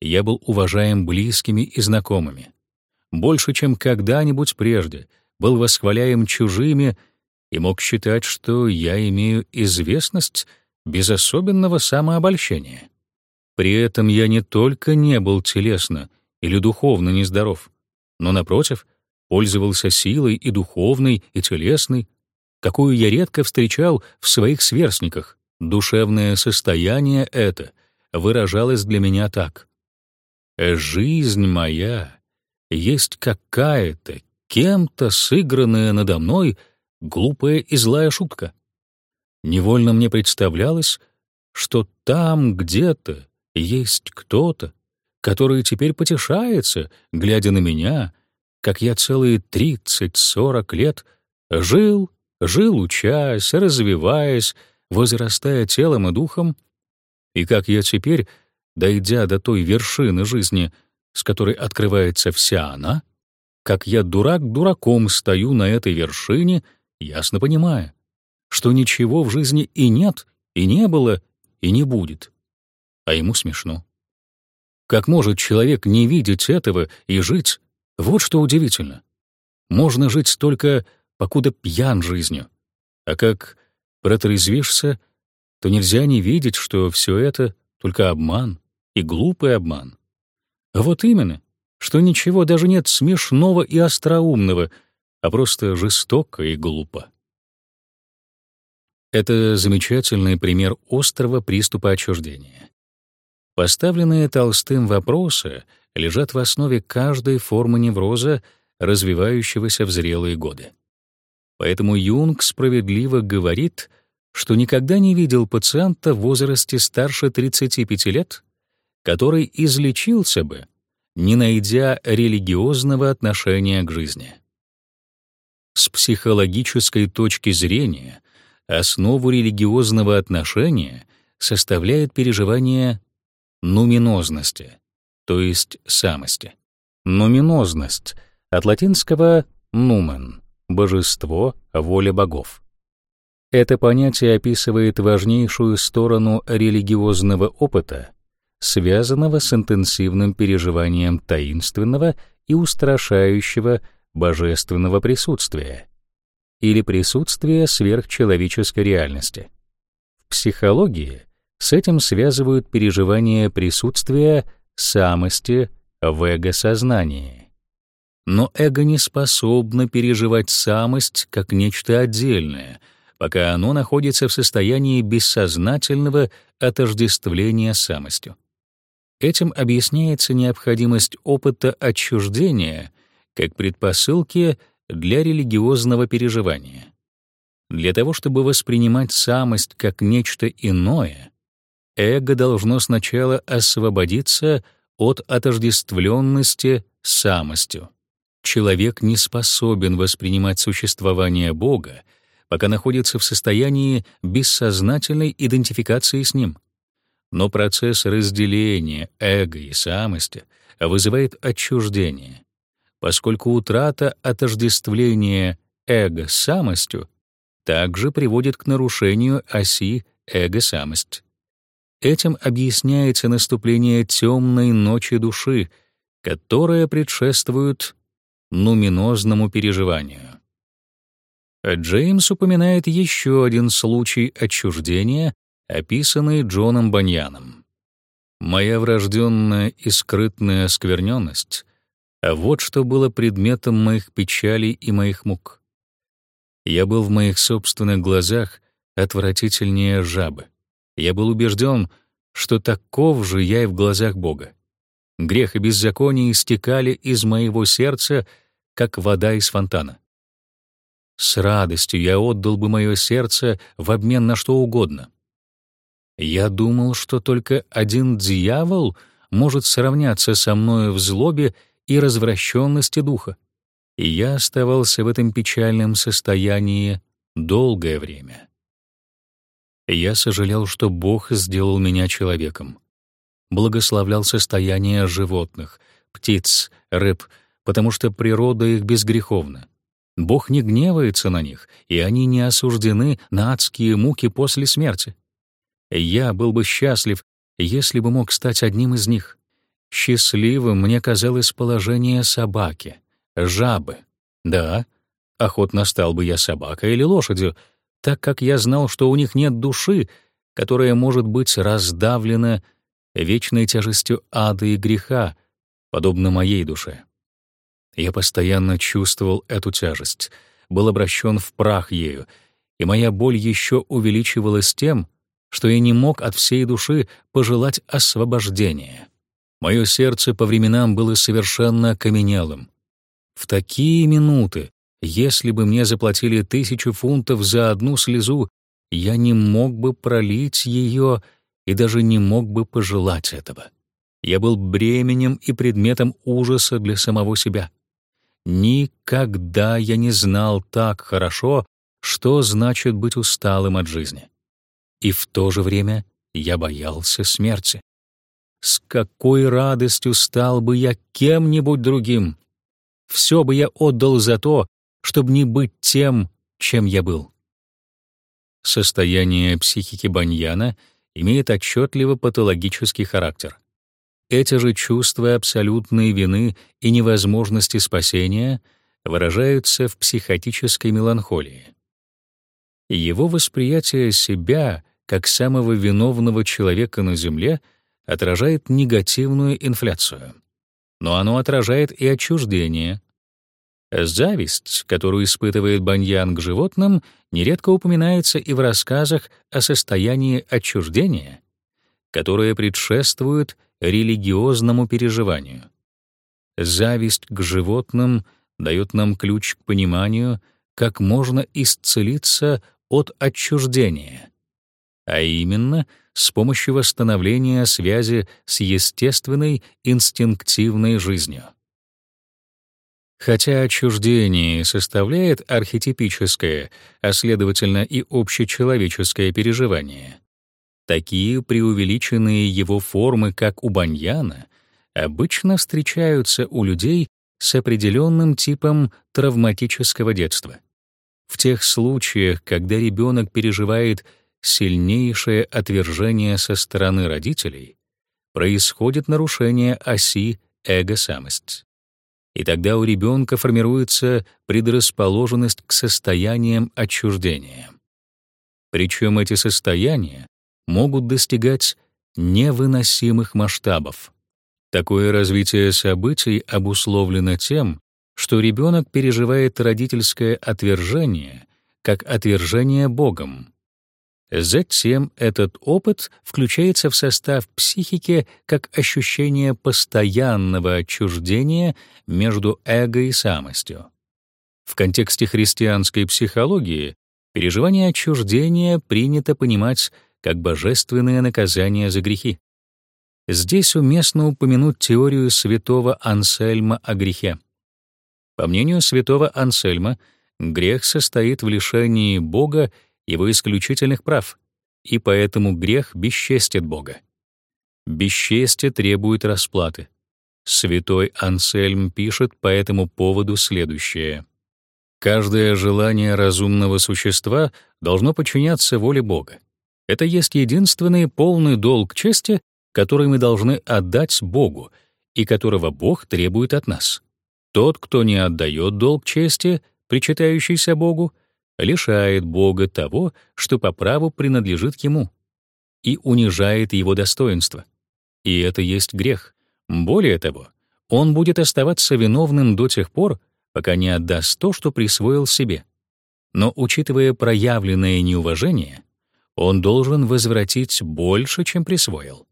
Я был уважаем близкими и знакомыми. Больше, чем когда-нибудь прежде, был восхваляем чужими и мог считать, что я имею известность без особенного самообольщения. При этом я не только не был телесно или духовно нездоров, но, напротив, пользовался силой и духовной, и телесной, какую я редко встречал в своих сверстниках. Душевное состояние это выражалось для меня так. «Жизнь моя есть какая-то, кем-то сыгранная надо мной глупая и злая шутка. Невольно мне представлялось, что там где-то есть кто-то, который теперь потешается, глядя на меня, как я целые тридцать-сорок лет жил, жил, учась, развиваясь, возрастая телом и духом, и как я теперь, дойдя до той вершины жизни, с которой открывается вся она, как я дурак дураком стою на этой вершине, ясно понимая, что ничего в жизни и нет, и не было, и не будет. А ему смешно. Как может человек не видеть этого и жить? Вот что удивительно. Можно жить только, покуда пьян жизнью. А как протрезвишься, то нельзя не видеть, что все это только обман и глупый обман. А вот именно, что ничего даже нет смешного и остроумного, а просто жестоко и глупо. Это замечательный пример острого приступа отчуждения. Поставленные Толстым вопросы лежат в основе каждой формы невроза, развивающегося в зрелые годы. Поэтому Юнг справедливо говорит, что никогда не видел пациента в возрасте старше 35 лет, который излечился бы, не найдя религиозного отношения к жизни. С психологической точки зрения Основу религиозного отношения составляет переживание нуминозности, то есть самости. Нуминозность от латинского «numen» — божество, воля богов. Это понятие описывает важнейшую сторону религиозного опыта, связанного с интенсивным переживанием таинственного и устрашающего божественного присутствия, или присутствие сверхчеловеческой реальности. В психологии с этим связывают переживание присутствия самости в эго-сознании. Но эго не способно переживать самость как нечто отдельное, пока оно находится в состоянии бессознательного отождествления самостью. Этим объясняется необходимость опыта отчуждения как предпосылки для религиозного переживания. Для того, чтобы воспринимать самость как нечто иное, эго должно сначала освободиться от отождествленности с самостью. Человек не способен воспринимать существование Бога, пока находится в состоянии бессознательной идентификации с Ним. Но процесс разделения эго и самости вызывает отчуждение поскольку утрата отождествления эго с самостью также приводит к нарушению оси эго-самость. Этим объясняется наступление темной ночи души, которая предшествует нуминозному переживанию. Джеймс упоминает еще один случай отчуждения, описанный Джоном Баньяном. «Моя врожденная и скрытная оскверненность а вот что было предметом моих печалей и моих мук. Я был в моих собственных глазах отвратительнее жабы. Я был убежден, что таков же я и в глазах Бога. Грех и беззаконие истекали из моего сердца, как вода из фонтана. С радостью я отдал бы мое сердце в обмен на что угодно. Я думал, что только один дьявол может сравняться со мною в злобе и развращенности духа. И я оставался в этом печальном состоянии долгое время. Я сожалел, что Бог сделал меня человеком. Благословлял состояние животных, птиц, рыб, потому что природа их безгреховна. Бог не гневается на них, и они не осуждены на адские муки после смерти. Я был бы счастлив, если бы мог стать одним из них. Счастливым мне казалось положение собаки, жабы. Да, охотно стал бы я собакой или лошадью, так как я знал, что у них нет души, которая может быть раздавлена вечной тяжестью ада и греха, подобно моей душе. Я постоянно чувствовал эту тяжесть, был обращен в прах ею, и моя боль еще увеличивалась тем, что я не мог от всей души пожелать освобождения. Мое сердце по временам было совершенно окаменелым. В такие минуты если бы мне заплатили тысячу фунтов за одну слезу, я не мог бы пролить ее и даже не мог бы пожелать этого. Я был бременем и предметом ужаса для самого себя. Никогда я не знал так хорошо, что значит быть усталым от жизни. И в то же время я боялся смерти. С какой радостью стал бы я кем-нибудь другим? Все бы я отдал за то, чтобы не быть тем, чем я был. Состояние психики Баньяна имеет отчетливо патологический характер. Эти же чувства абсолютной вины и невозможности спасения выражаются в психотической меланхолии. Его восприятие себя как самого виновного человека на земле отражает негативную инфляцию. Но оно отражает и отчуждение, Зависть, которую испытывает Баньян к животным, нередко упоминается и в рассказах о состоянии отчуждения, которое предшествует религиозному переживанию. Зависть к животным дает нам ключ к пониманию, как можно исцелиться от отчуждения, а именно с помощью восстановления связи с естественной инстинктивной жизнью. Хотя отчуждение составляет архетипическое, а следовательно и общечеловеческое переживание, такие преувеличенные его формы, как у Баньяна, обычно встречаются у людей с определенным типом травматического детства. В тех случаях, когда ребенок переживает сильнейшее отвержение со стороны родителей, происходит нарушение оси эго-самость и тогда у ребенка формируется предрасположенность к состояниям отчуждения. Причем эти состояния могут достигать невыносимых масштабов. Такое развитие событий обусловлено тем, что ребенок переживает родительское отвержение как отвержение Богом, Затем этот опыт включается в состав психики как ощущение постоянного отчуждения между эго и самостью. В контексте христианской психологии переживание отчуждения принято понимать как божественное наказание за грехи. Здесь уместно упомянуть теорию святого Ансельма о грехе. По мнению святого Ансельма, грех состоит в лишении Бога его исключительных прав, и поэтому грех бесчестит Бога. Бесчестие требует расплаты. Святой Ансельм пишет по этому поводу следующее. Каждое желание разумного существа должно подчиняться воле Бога. Это есть единственный полный долг чести, который мы должны отдать Богу и которого Бог требует от нас. Тот, кто не отдает долг чести, причитающийся Богу, лишает Бога того, что по праву принадлежит Ему, и унижает Его достоинство. И это есть грех. Более того, он будет оставаться виновным до тех пор, пока не отдаст то, что присвоил себе. Но учитывая проявленное неуважение, он должен возвратить больше, чем присвоил.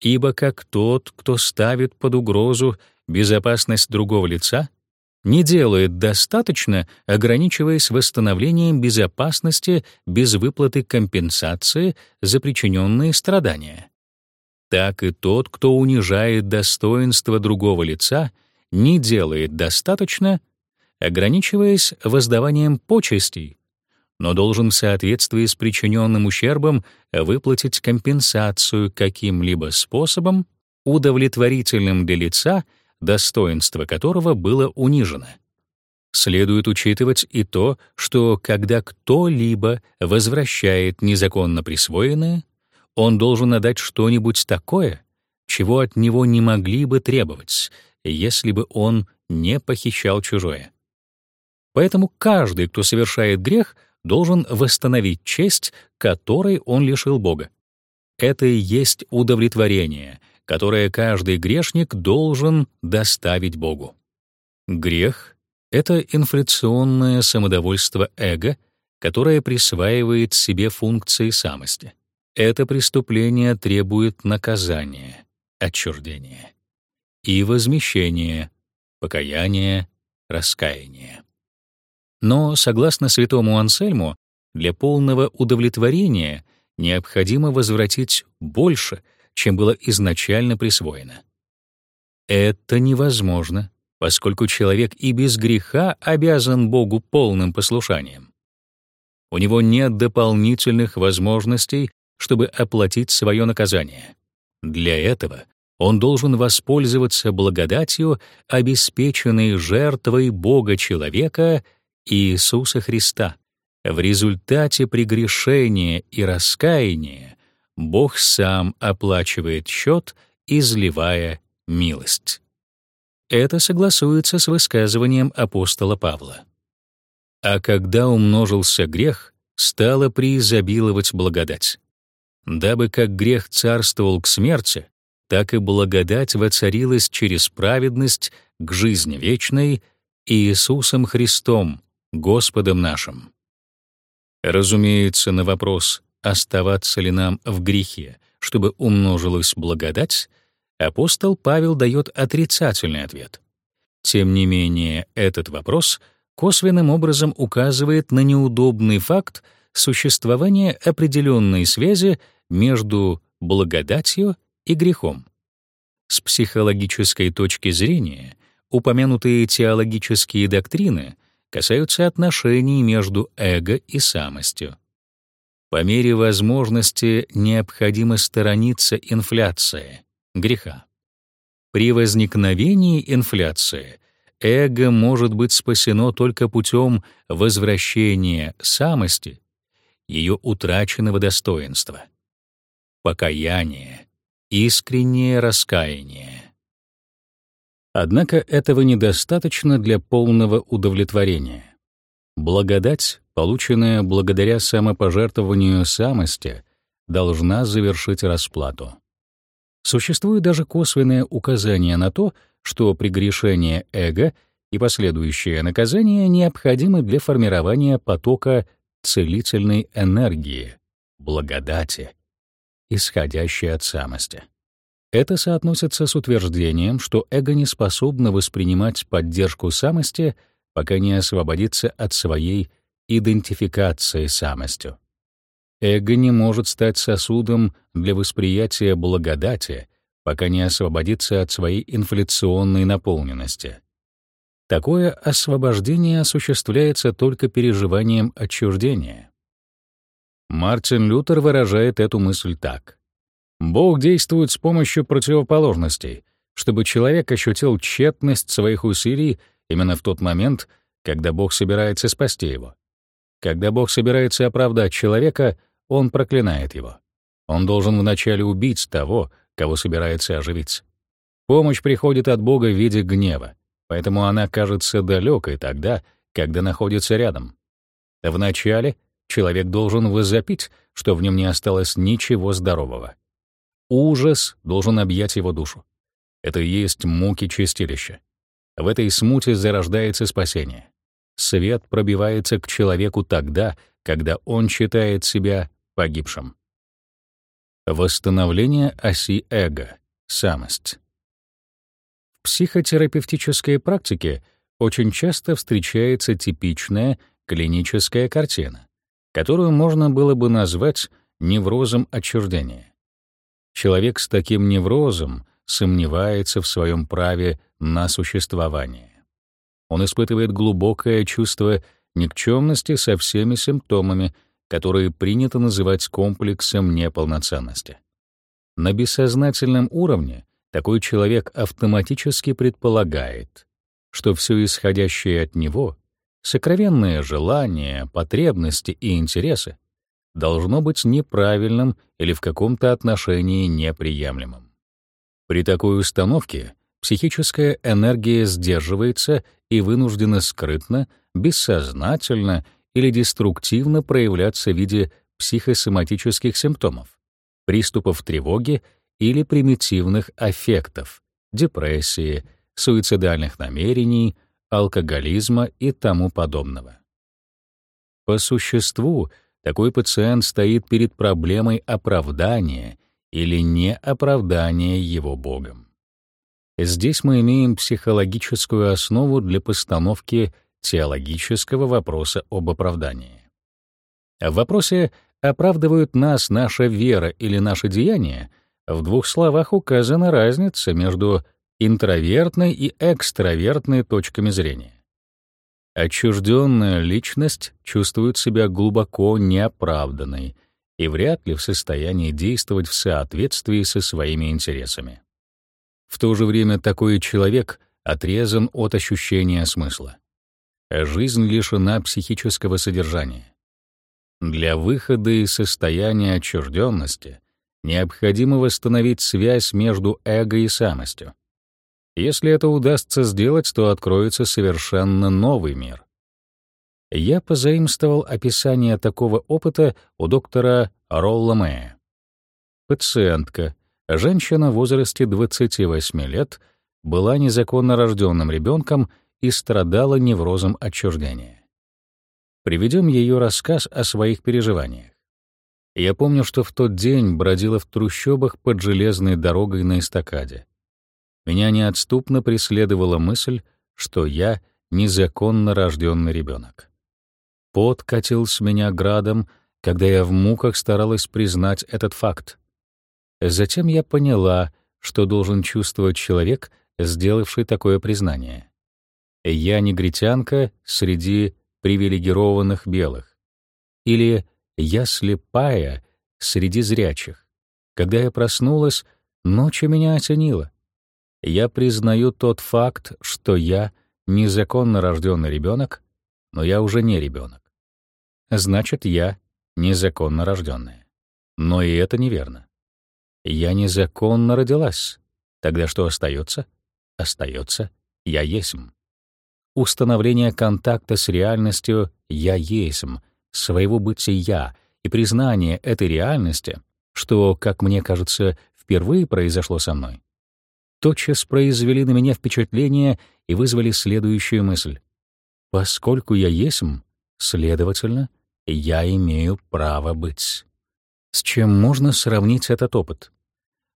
Ибо как тот, кто ставит под угрозу безопасность другого лица, не делает достаточно, ограничиваясь восстановлением безопасности без выплаты компенсации за причиненные страдания. Так и тот, кто унижает достоинство другого лица, не делает достаточно, ограничиваясь воздаванием почестей, но должен в соответствии с причиненным ущербом выплатить компенсацию каким-либо способом, удовлетворительным для лица, достоинство которого было унижено. Следует учитывать и то, что когда кто-либо возвращает незаконно присвоенное, он должен отдать что-нибудь такое, чего от него не могли бы требовать, если бы он не похищал чужое. Поэтому каждый, кто совершает грех, должен восстановить честь, которой он лишил Бога. Это и есть удовлетворение, которое каждый грешник должен доставить Богу. Грех — это инфляционное самодовольство эго, которое присваивает себе функции самости. Это преступление требует наказания, отчуждения и возмещения, покаяния, раскаяния. Но, согласно святому Ансельму, для полного удовлетворения необходимо возвратить больше, чем было изначально присвоено. Это невозможно, поскольку человек и без греха обязан Богу полным послушанием. У него нет дополнительных возможностей, чтобы оплатить свое наказание. Для этого он должен воспользоваться благодатью, обеспеченной жертвой Бога человека Иисуса Христа. В результате прегрешения и раскаяния Бог сам оплачивает счет, изливая милость. Это согласуется с высказыванием апостола Павла. А когда умножился грех, стало преизобиловать благодать. Дабы как грех царствовал к смерти, так и благодать воцарилась через праведность к жизни вечной Иисусом Христом, Господом нашим. Разумеется, на вопрос, оставаться ли нам в грехе, чтобы умножилась благодать, апостол Павел дает отрицательный ответ. Тем не менее, этот вопрос косвенным образом указывает на неудобный факт существования определенной связи между благодатью и грехом. С психологической точки зрения упомянутые теологические доктрины касаются отношений между эго и самостью. По мере возможности необходимо сторониться инфляции, греха. При возникновении инфляции эго может быть спасено только путем возвращения самости, ее утраченного достоинства. Покаяние, искреннее раскаяние. Однако этого недостаточно для полного удовлетворения. Благодать, полученная благодаря самопожертвованию самости, должна завершить расплату. Существует даже косвенное указание на то, что прегрешение эго и последующее наказание необходимы для формирования потока целительной энергии, благодати, исходящей от самости. Это соотносится с утверждением, что эго не способно воспринимать поддержку самости, пока не освободится от своей идентификации самостью. Эго не может стать сосудом для восприятия благодати, пока не освободится от своей инфляционной наполненности. Такое освобождение осуществляется только переживанием отчуждения. Мартин Лютер выражает эту мысль так: Бог действует с помощью противоположностей, чтобы человек ощутил тщетность своих усилий именно в тот момент, когда Бог собирается спасти его. Когда Бог собирается оправдать человека, он проклинает его. Он должен вначале убить того, кого собирается оживить. Помощь приходит от Бога в виде гнева, поэтому она кажется далекой тогда, когда находится рядом. Вначале человек должен возопить, что в нем не осталось ничего здорового. Ужас должен объять его душу. Это и есть муки чистилища. В этой смуте зарождается спасение. Свет пробивается к человеку тогда, когда он считает себя погибшим. Восстановление оси эго, самость. В психотерапевтической практике очень часто встречается типичная клиническая картина, которую можно было бы назвать неврозом отчуждения. Человек с таким неврозом сомневается в своем праве на существование. Он испытывает глубокое чувство никчемности со всеми симптомами, которые принято называть комплексом неполноценности. На бессознательном уровне такой человек автоматически предполагает, что все исходящее от него, сокровенные желания, потребности и интересы, должно быть неправильным или в каком-то отношении неприемлемым. При такой установке психическая энергия сдерживается и вынуждена скрытно, бессознательно или деструктивно проявляться в виде психосоматических симптомов, приступов тревоги или примитивных аффектов, депрессии, суицидальных намерений, алкоголизма и тому подобного. По существу, такой пациент стоит перед проблемой оправдания или неоправдания его Богом. Здесь мы имеем психологическую основу для постановки теологического вопроса об оправдании. В вопросе «оправдывают нас наша вера или наши деяния» в двух словах указана разница между интровертной и экстравертной точками зрения. Отчужденная личность чувствует себя глубоко неоправданной и вряд ли в состоянии действовать в соответствии со своими интересами. В то же время такой человек отрезан от ощущения смысла жизнь лишена психического содержания. Для выхода из состояния отчужденности необходимо восстановить связь между эго и самостью. Если это удастся сделать, то откроется совершенно новый мир. Я позаимствовал описание такого опыта у доктора Ролла Мэя. Пациентка, женщина в возрасте 28 лет, была незаконно рожденным ребенком и страдала неврозом отчуждения. Приведем ее рассказ о своих переживаниях. Я помню, что в тот день бродила в трущобах под железной дорогой на эстакаде. Меня неотступно преследовала мысль, что я незаконно рожденный ребенок. Пот катил с меня градом, когда я в муках старалась признать этот факт. Затем я поняла, что должен чувствовать человек, сделавший такое признание. Я негритянка среди привилегированных белых. Или я слепая среди зрячих. Когда я проснулась, ночью меня осенило. Я признаю тот факт, что я незаконно рожденный ребенок, но я уже не ребенок. Значит, я незаконно рожденная. Но и это неверно. Я незаконно родилась. Тогда что остается? Остается я есмь установление контакта с реальностью «я есмь», своего бытия и признание этой реальности, что, как мне кажется, впервые произошло со мной, тотчас произвели на меня впечатление и вызвали следующую мысль. Поскольку я есмь, следовательно, я имею право быть. С чем можно сравнить этот опыт?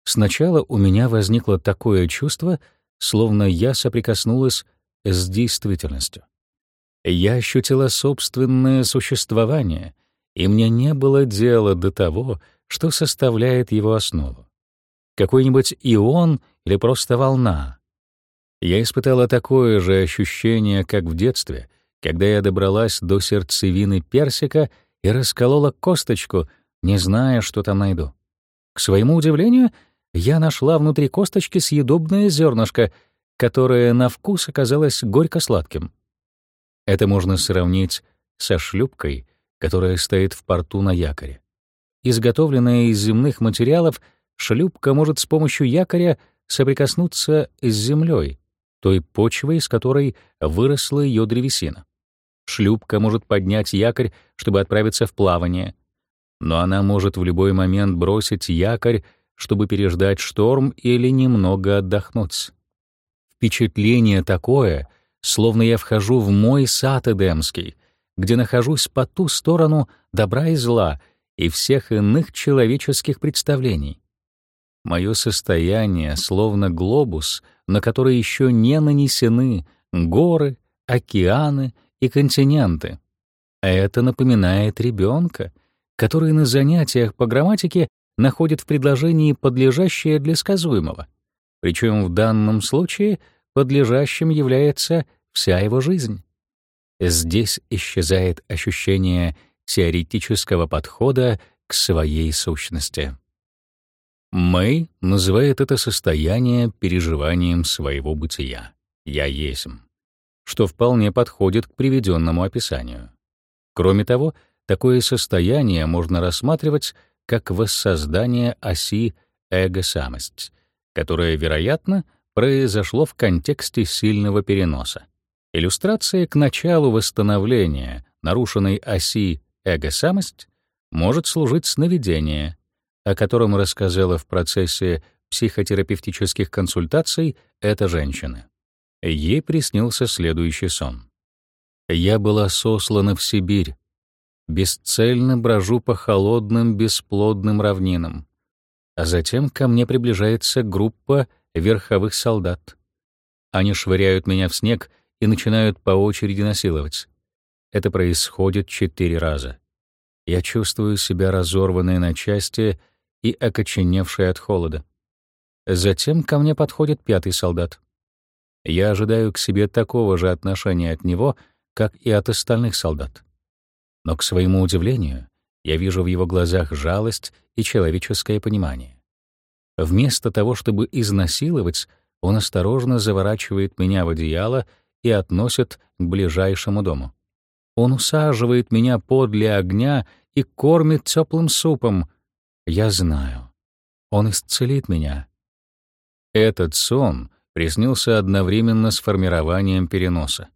Сначала у меня возникло такое чувство, словно я соприкоснулась с действительностью. Я ощутила собственное существование, и мне не было дела до того, что составляет его основу. Какой-нибудь ион или просто волна. Я испытала такое же ощущение, как в детстве, когда я добралась до сердцевины персика и расколола косточку, не зная, что там найду. К своему удивлению, я нашла внутри косточки съедобное зернышко — которое на вкус оказалось горько-сладким. Это можно сравнить со шлюпкой, которая стоит в порту на якоре. Изготовленная из земных материалов, шлюпка может с помощью якоря соприкоснуться с землей, той почвой, из которой выросла ее древесина. Шлюпка может поднять якорь, чтобы отправиться в плавание, но она может в любой момент бросить якорь, чтобы переждать шторм или немного отдохнуть. Впечатление такое, словно я вхожу в мой сад Эдемский, где нахожусь по ту сторону добра и зла и всех иных человеческих представлений. Мое состояние словно глобус, на который еще не нанесены горы, океаны и континенты. Это напоминает ребенка, который на занятиях по грамматике находит в предложении подлежащее для сказуемого. Причем в данном случае подлежащим является вся его жизнь. Здесь исчезает ощущение теоретического подхода к своей сущности. Мэй называет это состояние переживанием своего бытия «я есмь», что вполне подходит к приведенному описанию. Кроме того, такое состояние можно рассматривать как воссоздание оси эго-самость, которое, вероятно, произошло в контексте сильного переноса. Иллюстрация к началу восстановления нарушенной оси эго-самость может служить сновидение, о котором рассказала в процессе психотерапевтических консультаций эта женщина. Ей приснился следующий сон. «Я была сослана в Сибирь, бесцельно брожу по холодным, бесплодным равнинам, а затем ко мне приближается группа верховых солдат. Они швыряют меня в снег и начинают по очереди насиловать. Это происходит четыре раза. Я чувствую себя разорванной на части и окоченевшей от холода. Затем ко мне подходит пятый солдат. Я ожидаю к себе такого же отношения от него, как и от остальных солдат. Но, к своему удивлению, я вижу в его глазах жалость и человеческое понимание. Вместо того, чтобы изнасиловать, он осторожно заворачивает меня в одеяло и относит к ближайшему дому. Он усаживает меня подле огня и кормит теплым супом. Я знаю, он исцелит меня. Этот сон приснился одновременно с формированием переноса.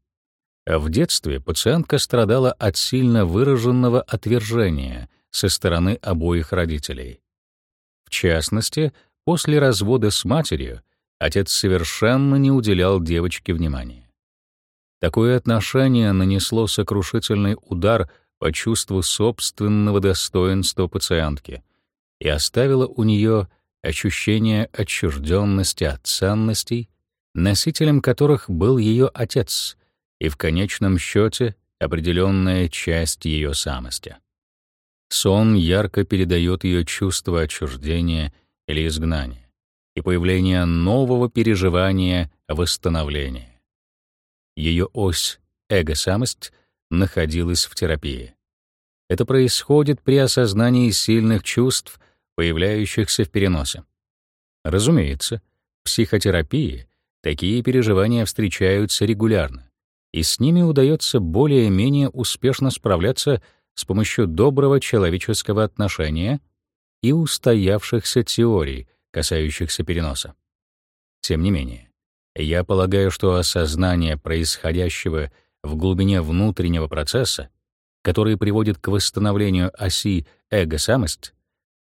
В детстве пациентка страдала от сильно выраженного отвержения со стороны обоих родителей. В частности, после развода с матерью отец совершенно не уделял девочке внимания. Такое отношение нанесло сокрушительный удар по чувству собственного достоинства пациентки и оставило у нее ощущение отчужденности от ценностей, носителем которых был ее отец и в конечном счете определенная часть ее самости. Сон ярко передает ее чувство отчуждения или изгнания и появление нового переживания восстановления. Ее ось эго-самость находилась в терапии. Это происходит при осознании сильных чувств, появляющихся в переносе. Разумеется, в психотерапии такие переживания встречаются регулярно, и с ними удается более-менее успешно справляться с помощью доброго человеческого отношения и устоявшихся теорий, касающихся переноса. Тем не менее, я полагаю, что осознание происходящего в глубине внутреннего процесса, который приводит к восстановлению оси эго-самость,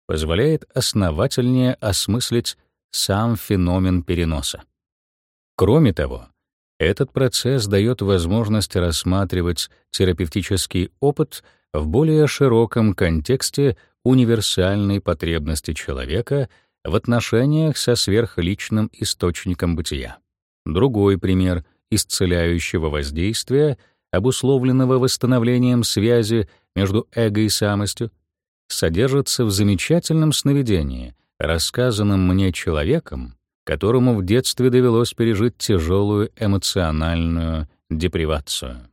позволяет основательнее осмыслить сам феномен переноса. Кроме того, этот процесс дает возможность рассматривать терапевтический опыт в более широком контексте универсальной потребности человека в отношениях со сверхличным источником бытия. Другой пример исцеляющего воздействия, обусловленного восстановлением связи между эго и самостью, содержится в замечательном сновидении, рассказанном мне человеком, которому в детстве довелось пережить тяжелую эмоциональную депривацию.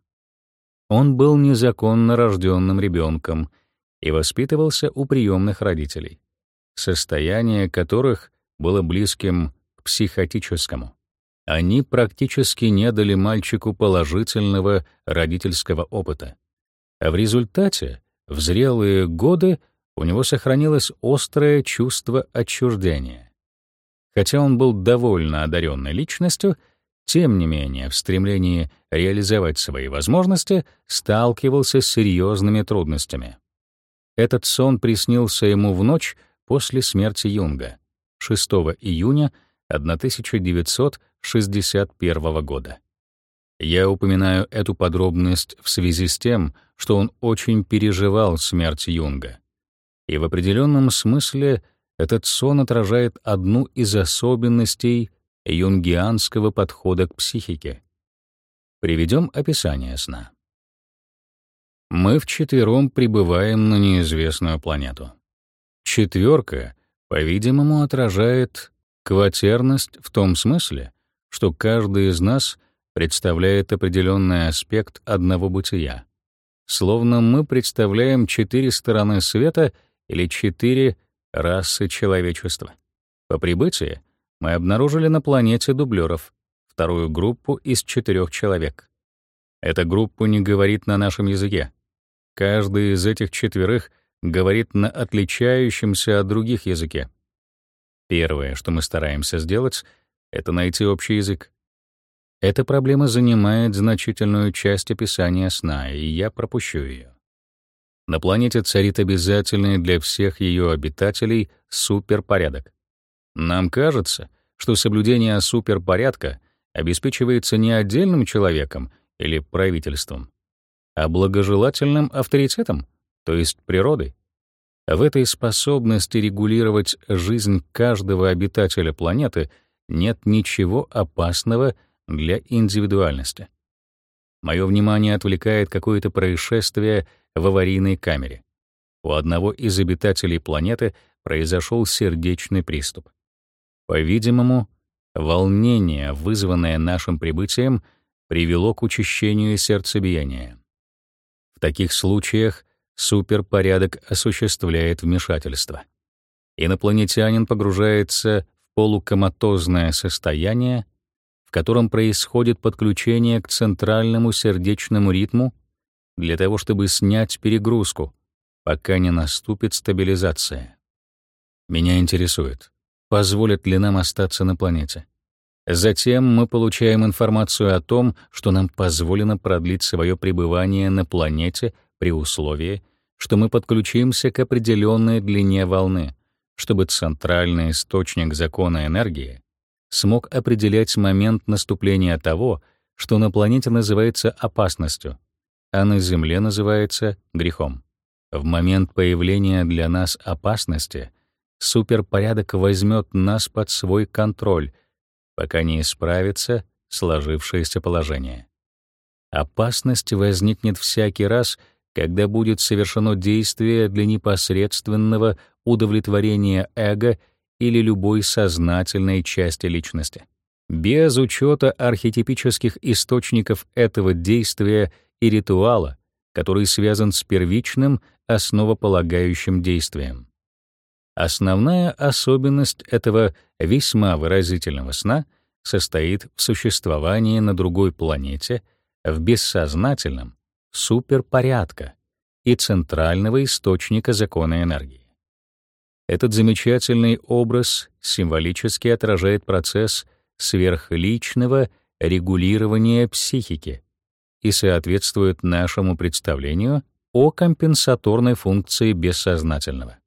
Он был незаконно рожденным ребенком и воспитывался у приемных родителей, состояние которых было близким к психотическому. Они практически не дали мальчику положительного родительского опыта. А в результате, в зрелые годы, у него сохранилось острое чувство отчуждения. Хотя он был довольно одаренной личностью, тем не менее, в стремлении реализовать свои возможности сталкивался с серьезными трудностями. Этот сон приснился ему в ночь после смерти Юнга, 6 июня 1961 года. Я упоминаю эту подробность в связи с тем, что он очень переживал смерть Юнга. и в определенном смысле этот сон отражает одну из особенностей юнгианского подхода к психике. Приведем описание сна. Мы вчетвером прибываем на неизвестную планету. Четверка, по-видимому, отражает квотерность в том смысле, что каждый из нас представляет определенный аспект одного бытия, словно мы представляем четыре стороны света или четыре расы человечества. По прибытии мы обнаружили на планете дублеров, вторую группу из четырех человек. Эта группа не говорит на нашем языке. Каждый из этих четверых говорит на отличающемся от других языке. Первое, что мы стараемся сделать, это найти общий язык. Эта проблема занимает значительную часть описания сна, и я пропущу ее. На планете царит обязательный для всех ее обитателей суперпорядок. Нам кажется, что соблюдение суперпорядка обеспечивается не отдельным человеком или правительством, а благожелательным авторитетом, то есть природой. В этой способности регулировать жизнь каждого обитателя планеты нет ничего опасного для индивидуальности. Мое внимание отвлекает какое-то происшествие в аварийной камере. У одного из обитателей планеты произошел сердечный приступ. По-видимому, волнение, вызванное нашим прибытием, привело к учащению сердцебиения. В таких случаях суперпорядок осуществляет вмешательство. Инопланетянин погружается в полукоматозное состояние, в котором происходит подключение к центральному сердечному ритму для того, чтобы снять перегрузку, пока не наступит стабилизация. Меня интересует, позволят ли нам остаться на планете. Затем мы получаем информацию о том, что нам позволено продлить свое пребывание на планете при условии, что мы подключимся к определенной длине волны, чтобы центральный источник закона энергии смог определять момент наступления того, что на планете называется опасностью, а на Земле называется грехом. В момент появления для нас опасности суперпорядок возьмет нас под свой контроль, пока не исправится сложившееся положение. Опасность возникнет всякий раз, когда будет совершено действие для непосредственного удовлетворения эго или любой сознательной части личности. Без учета архетипических источников этого действия и ритуала, который связан с первичным, основополагающим действием. Основная особенность этого весьма выразительного сна состоит в существовании на другой планете в бессознательном суперпорядка и центрального источника закона энергии. Этот замечательный образ символически отражает процесс сверхличного регулирования психики и соответствует нашему представлению о компенсаторной функции бессознательного.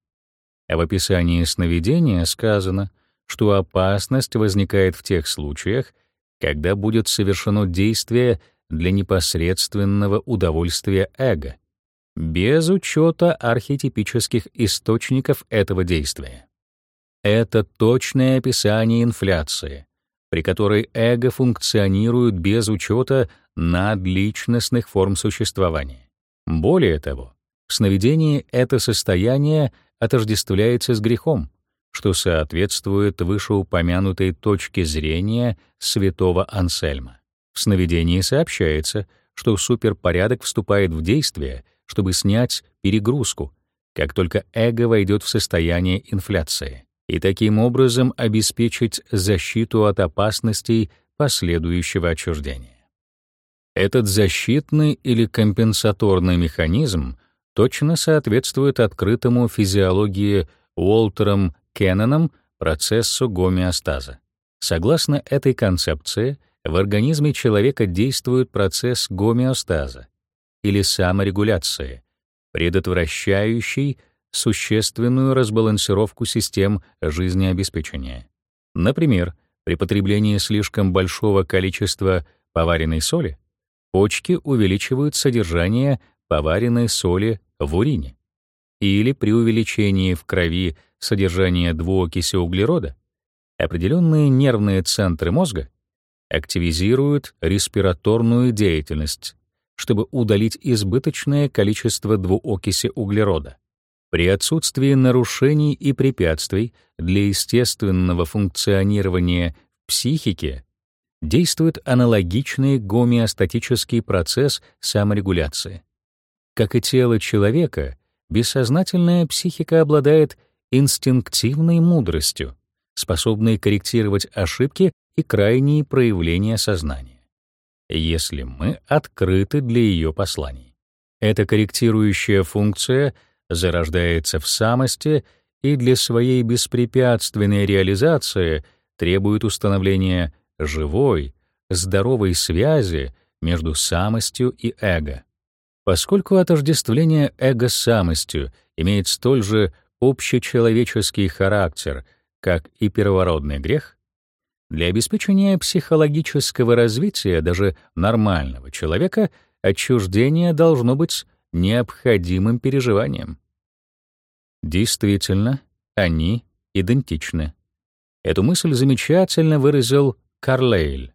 В описании сновидения сказано, что опасность возникает в тех случаях, когда будет совершено действие для непосредственного удовольствия эго, без учета архетипических источников этого действия. Это точное описание инфляции, при которой эго функционирует без учета надличностных форм существования. Более того, в сновидении это состояние отождествляется с грехом, что соответствует вышеупомянутой точке зрения святого Ансельма. В сновидении сообщается, что суперпорядок вступает в действие, чтобы снять перегрузку, как только эго войдет в состояние инфляции, и таким образом обеспечить защиту от опасностей последующего отчуждения. Этот защитный или компенсаторный механизм точно соответствует открытому физиологии Уолтером Кенноном процессу гомеостаза. Согласно этой концепции, в организме человека действует процесс гомеостаза или саморегуляции, предотвращающий существенную разбалансировку систем жизнеобеспечения. Например, при потреблении слишком большого количества поваренной соли почки увеличивают содержание поваренной соли в урине. или при увеличении в крови содержания двуокиси углерода определенные нервные центры мозга активизируют респираторную деятельность, чтобы удалить избыточное количество двуокиси углерода. При отсутствии нарушений и препятствий для естественного функционирования психики действует аналогичный гомеостатический процесс саморегуляции. Как и тело человека, бессознательная психика обладает инстинктивной мудростью, способной корректировать ошибки и крайние проявления сознания, если мы открыты для ее посланий. Эта корректирующая функция зарождается в самости и для своей беспрепятственной реализации требует установления живой, здоровой связи между самостью и эго. Поскольку отождествление эго самостью имеет столь же общечеловеческий характер, как и первородный грех, для обеспечения психологического развития даже нормального человека отчуждение должно быть необходимым переживанием. Действительно, они идентичны. Эту мысль замечательно выразил Карлейль.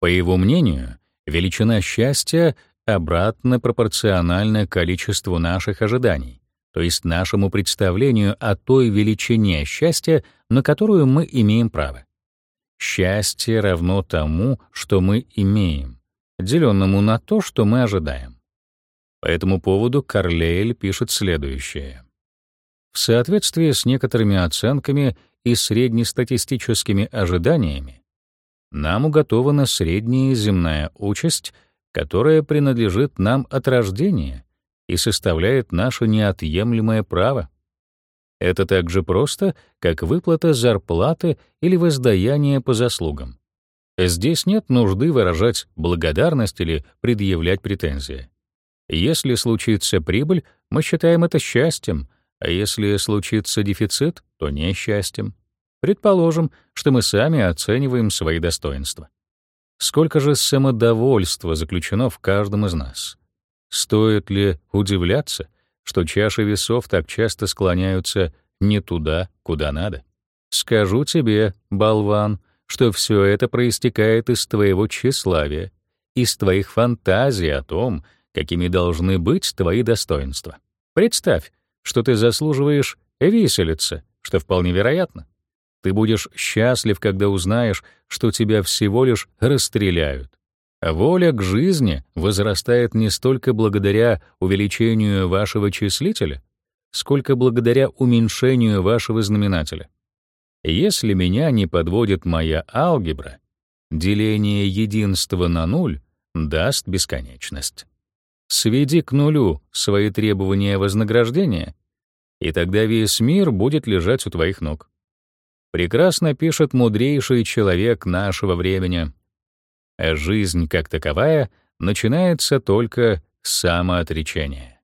По его мнению, величина счастья обратно пропорциональна количеству наших ожиданий, то есть нашему представлению о той величине счастья, на которую мы имеем право. Счастье равно тому, что мы имеем, деленному на то, что мы ожидаем. По этому поводу Карлейль пишет следующее. В соответствии с некоторыми оценками и среднестатистическими ожиданиями, нам уготована средняя земная участь, которая принадлежит нам от рождения и составляет наше неотъемлемое право. Это так же просто, как выплата зарплаты или воздаяние по заслугам. Здесь нет нужды выражать благодарность или предъявлять претензии. Если случится прибыль, мы считаем это счастьем, а если случится дефицит, то несчастьем. Предположим, что мы сами оцениваем свои достоинства. Сколько же самодовольства заключено в каждом из нас? Стоит ли удивляться, что чаши весов так часто склоняются не туда, куда надо? Скажу тебе, болван, что все это проистекает из твоего тщеславия, из твоих фантазий о том, какими должны быть твои достоинства. Представь, что ты заслуживаешь виселица, что вполне вероятно. Ты будешь счастлив, когда узнаешь, что тебя всего лишь расстреляют. А воля к жизни возрастает не столько благодаря увеличению вашего числителя, сколько благодаря уменьшению вашего знаменателя. Если меня не подводит моя алгебра, деление единства на нуль даст бесконечность. Сведи к нулю свои требования вознаграждения, и тогда весь мир будет лежать у твоих ног. Прекрасно пишет мудрейший человек нашего времени. А жизнь как таковая начинается только с самоотречения.